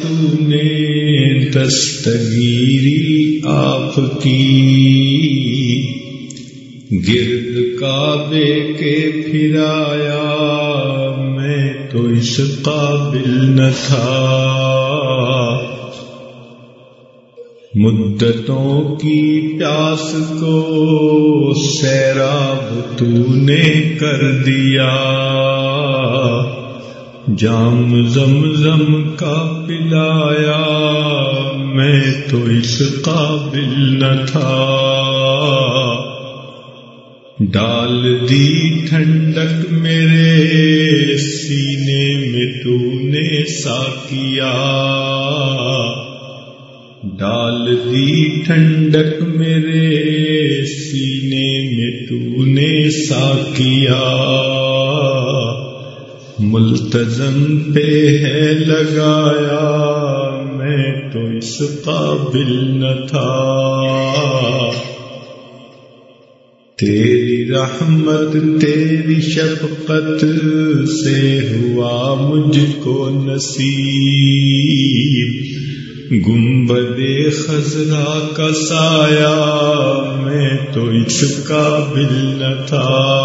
تو نے دستگیری آپ کی۔ گرد کعبے کے پھرایا، میں تو اس قابل نہ تھا۔ مدتوں کی پیاس کو سیراب تو نے کر دیا۔ جام زم زم کا پلایا، میں تو اس قابل نہ تھا۔ ڈال دی ٹھنڈک میرے سینے میں تو نے سا کیا۔ ڈال دی ٹھنڈک میرے سینے میں تو نے سا کیا۔ ملتظم پہ ہے لگایا، میں تو اس قابل نہ تھا۔ تیری رحمت، تیری شفقت سے ہوا مجھ کو نصیب۔ گنبد خزرا کا سایہ میں تو اس قابل نہ تھا۔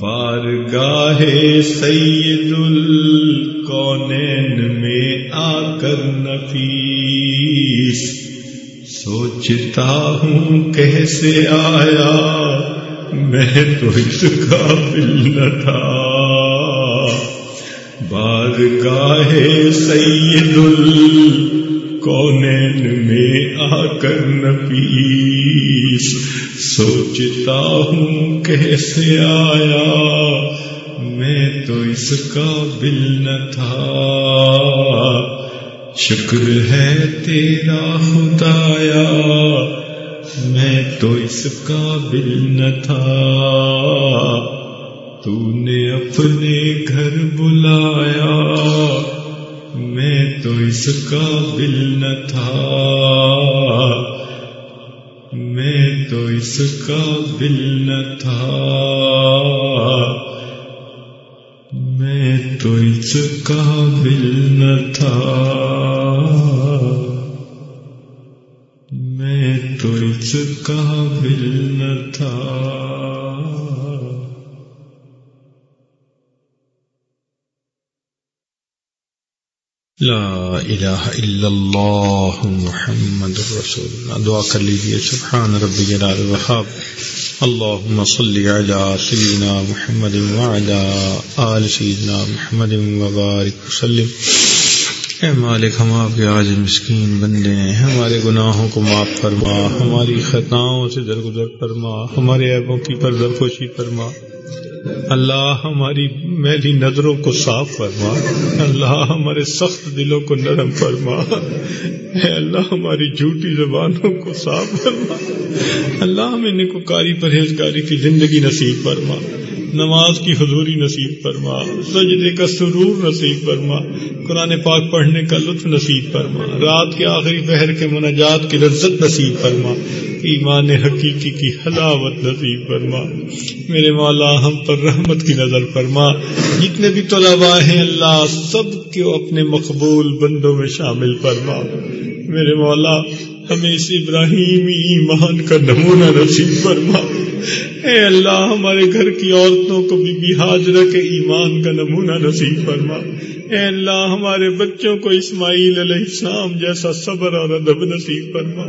بار گاہے سید الکونین میں آ کر نفیس۔ سوچتا ہوں کیسے آیا، میں تو اس قابل نہ تھا۔ بار گاہے سید الکونین میں آ کر نفیس، سوچتا ہوں کیسے آیا، میں تو اس قابل نہ تھا۔ شکر ہے تیرا خدایا، میں تو اس قابل نہ تھا۔ تو نے اپنے گھر بلایا میں تو اس قابل نہ تھا میں تو اس قابل نہ تھا میں تو اس قابل نہ تھا میں تو اس قابل نہ تھا لا الہ الا اللہ محمد رسول اللہ دعا کر لیجیے. سبحان ربی جلال وحاب اللہم صلی علی سیدنا محمد وعلى آل سیدنا محمد وبارک وسلم. اے مالک، ہم آپ کے آج مسکین بندے ہیں. ہمارے گناہوں کو معاف فرما. ہماری خطاؤں سے درگزر فرما. ہمارے عیبوں کی پردہ پوشی فرما. اللہ ہماری میلی نظروں کو صاف فرما۔ اللہ ہمارے سخت دلوں کو نرم فرما۔ اے اللہ ہماری جھوٹی زبانوں کو صاف فرما۔ اللہ ہمیں نکوکاری پرہیزگاری کی زندگی نصیب فرما۔ نماز کی حضوری نصیب فرما، سجدے کا سرور نصیب فرما، قرآن پاک پڑھنے کا لطف نصیب فرما، رات کے آخری پہر کے مناجات کی لذت نصیب فرما، ایمان حقیقی کی حلاوت نصیب فرما۔ میرے مولا، ہم پر رحمت کی نظر فرما۔ جتنے بھی طلباء ہیں، اللہ سب کے اپنے مقبول بندوں میں شامل فرما۔ میرے مولا ہمیں اس ابراہیمی ایمان کا نمونہ نصیب فرما۔ اے اللہ، ہمارے گھر کی عورتوں کو بھی بھی حاضر کے ایمان کا نمونہ نصیب فرما۔ اے اللہ، ہمارے بچوں کو اسماعیل علیہ السلام جیسا صبر اور ادب نصیب فرما۔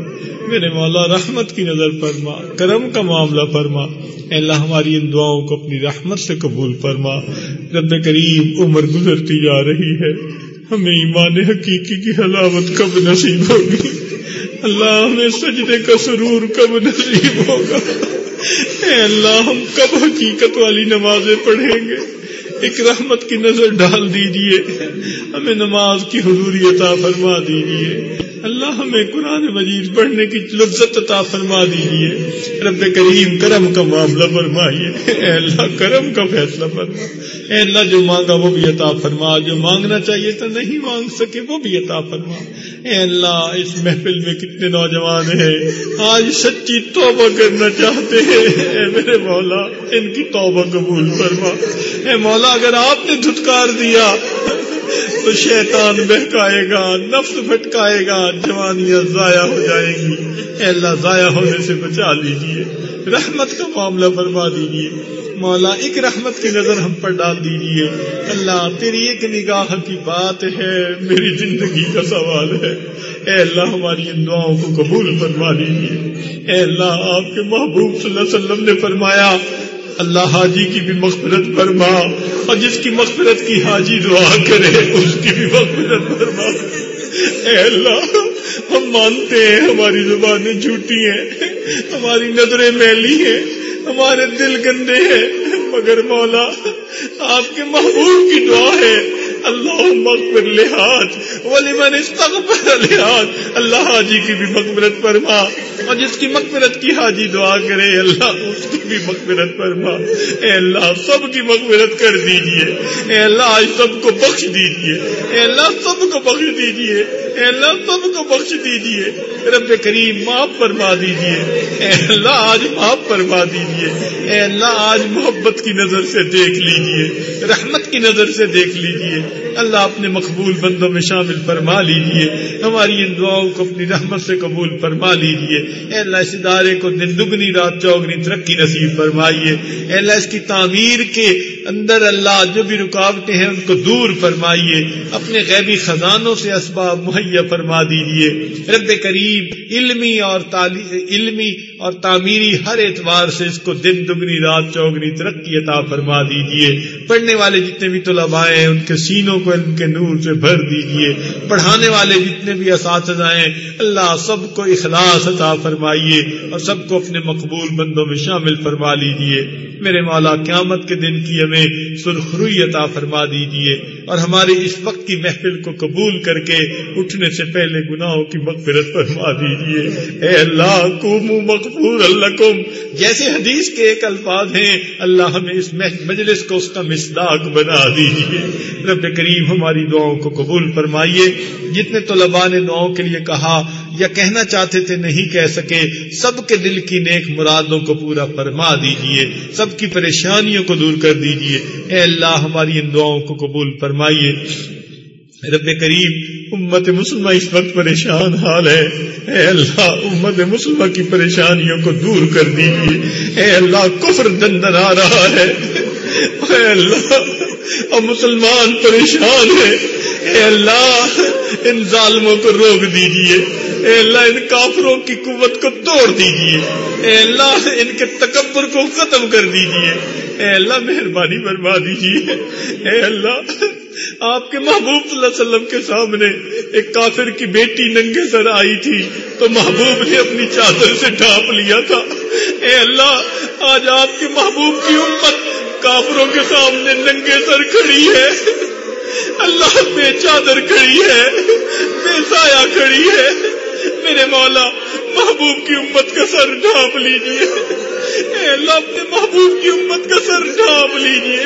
میرے مولا، رحمت کی نظر فرما، کرم کا معاملہ فرما۔ اے اللہ، ہماری ان دعاؤں کو اپنی رحمت سے قبول فرما۔ رب کریم، عمر گزرتی جا رہی ہے۔ ہمیں ایمان حقیقی کی حلاوت کب نصیب ہوگی؟ اللہ ہمیں سجدے کا سرور کب نصیب ہوگا؟ اے اللہ، ہم کب حقیقت والی نمازیں پڑھیں گے؟ ایک رحمت کی نظر ڈال دیجیے، ہمیں نماز کی حضوری عطا فرما دیجیے۔ اللہ ہمیں قرآن مجید پڑھنے کی لذت عطا فرما دیجیے رب کریم کرم کا معاملہ فرمائیے۔ اے اللہ کرم کا فیصلہ فرما۔ اے اللہ جو مانگا وہ بھی عطا فرما۔ جو مانگنا چاہیے تو نہیں مانگ سکے وہ بھی عطا فرما۔ اے اللہ اس محفل میں کتنے نوجوان ہیں۔ آج سچی توبہ کرنا چاہتے ہیں۔ اے میرے مولا، ان کی توبہ قبول فرما۔ اے مولا، اگر آپ نے دھتکار دیا تو شیطان بہکائے گا، نفس بھٹکائے گا، جوانیاں ضائع ہو جائیں گی۔ اے اللہ، ضائع ہونے سے بچا لیجیے رحمت کا معاملہ فرما دیجیے مولا، ایک رحمت کی نظر ہم پر ڈال دیجیے اللہ، تیری ایک نگاہ کی بات ہے، میری زندگی کا سوال ہے۔ اے اللہ، ہماری ان دعاؤں کو قبول فرما دیجیے اے اللہ، آپ کے محبوب صلی اللہ علیہ وسلم نے فرمایا اللہ حاجی کی بھی مغفرت فرما اور جس کی مغفرت کی حاجی دعا کرے، اس کی بھی مغفرت فرما۔ اے اللہ، ہم مانتے ہیں، ہماری زبانیں جھوٹی ہیں، ہماری نظریں میلی ہیں، ہمارے دل گندے ہیں، مگر مولا، آپ کے محبوب کی دعا ہے۔ اللہ مغفر لحاظ ولیمن استغفر لحاظ اللہ حاجی کی بھی مغفرت فرما اور جس کی مغفرت کی حاجی دعا کرے اللہ اس کی بھی مغفرت فرما اے اللہ سب کی مغفرت کر دیجیے اے اللہ آج سب کو بخش دیجیے اے اللہ سب کو بخش دیجیے اے اللہ سب کو بخش دیجیے رب کریم معاف فرما دیجیے اے اللہ آج معاف فرما دیجیے اے اللہ آج محبت کی نظر سے دیکھ لیجیے رحمت کی نظر سے دیکھ لیجیے۔ اللہ اپنے مقبول بندوں میں شامل فرما لیجیے ہماری ان دعاؤں کو اپنی رحمت سے قبول فرما لیجیے اے اللہ، اس ادارے کو دن دگنی رات چوگنی، ترقی نصیب فرمائیے۔ اے اللہ، اس کی تعمیر کے اندر اللہ جو بھی رکاوٹیں ہیں ان کو دور فرمائیے۔ اپنے غیبی خزانوں سے اسباب مہیا فرما دیجیے رب کریم، علمی اور علمی اور تعمیری ہر اعتبار سے اس کو دن دگنی رات چوگنی، ترقی عطا فرما دیجیے پڑھنے والے جتنے بھی طلباء ہیں، ان کے سینوں کو، ان کے نور سے بھر دیجیے پڑھانے والے جتنے بھی اساتذہ ہیں، اللہ سب کو اخلاص عطا فرمائیے اور سب کو اپنے مقبول بندوں میں شامل فرما لیجیے میرے مولا، قیامت کے دن کی ہمیں سرخروئی عطا فرما دیجیے اور ہمارے اس وقت کی محفل کو قبول کر کے اٹھنے سے پہلے گناہوں کی مغفرت فرما دیجیے اے اللہ کم مقبول اللہ کم جیسے حدیث کے ایک الفاظ ہیں، اللہ ہمیں اس مجلس کو اس کا مصداق بنا دیجیے رب کریم ہماری دعاؤں کو قبول فرمائیے۔ جتنے طلباء نے دعاؤں کے لیے کہا یا کہنا چاہتے تھے نہیں کہہ سکے، سب کے دل کی نیک مرادوں کو پورا فرما دیجیے۔ سب کی پریشانیوں کو دور کر دیجیے۔ اے اللہ، ہماری ان دعاؤں کو قبول فرمائیے۔ رب کریم، امت مسلمہ اس وقت پریشان حال ہے۔ اے اللہ، امت مسلمہ کی پریشانیوں کو دور کر دیجیے اے اللہ، کفر دندن آ رہا ہے۔ اے اللہ اور مسلمان پریشان ہے اے اللہ، ان ظالموں کو روک دیجیے اے اللہ، ان کافروں کی قوت کو توڑ دیجیے اے اللہ، ان کے تکبر کو ختم کر دیجیے اے اللہ، مہربانی فرما دیجیے اے اللہ، آپ کے محبوب صلی اللہ علیہ وسلم کے سامنے ایک کافر کی بیٹی ننگے سر آئی تھی۔ تو محبوب نے اپنی چادر سے ڈھانپ لیا تھا۔ اے اللہ، آج آپ کے محبوب کی امت کافروں کے سامنے ننگے سر کھڑی ہے۔ اللہ بے چادر کھڑی ہے بے سایہ کھڑی ہے۔ میرے مولا، محبوب کی امت کا سر ڈھانپ لیجیے اللہ، اپنے محبوب کی امت کا سر ڈھانپ لیجیے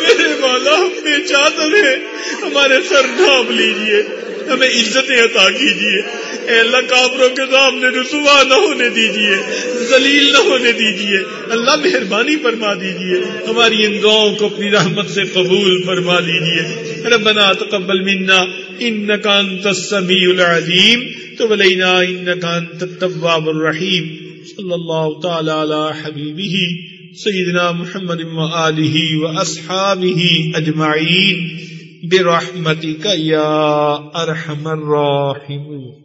میرے مولا، ہم بے چادر ہیں، ہمارے سر ڈھانپ لیجیے ہمیں عزتیں عطا کیجیے اے اللہ کافروں کے سامنے رسوا نہ ہونے دیجیے ذلیل نہ ہونے دیجیے اللہ مہربانی فرما دیجیے ہماری ان دعاؤں کو اپنی رحمت سے قبول فرما دیجیے ربنا تقبل منا انك انت السميع العليم تب علينا انك انت التواب الرحيم صلى الله تعالى على حبيبه سيدنا محمد وآله وأصحابه أجمعين برحمتك يا أرحم الراحمين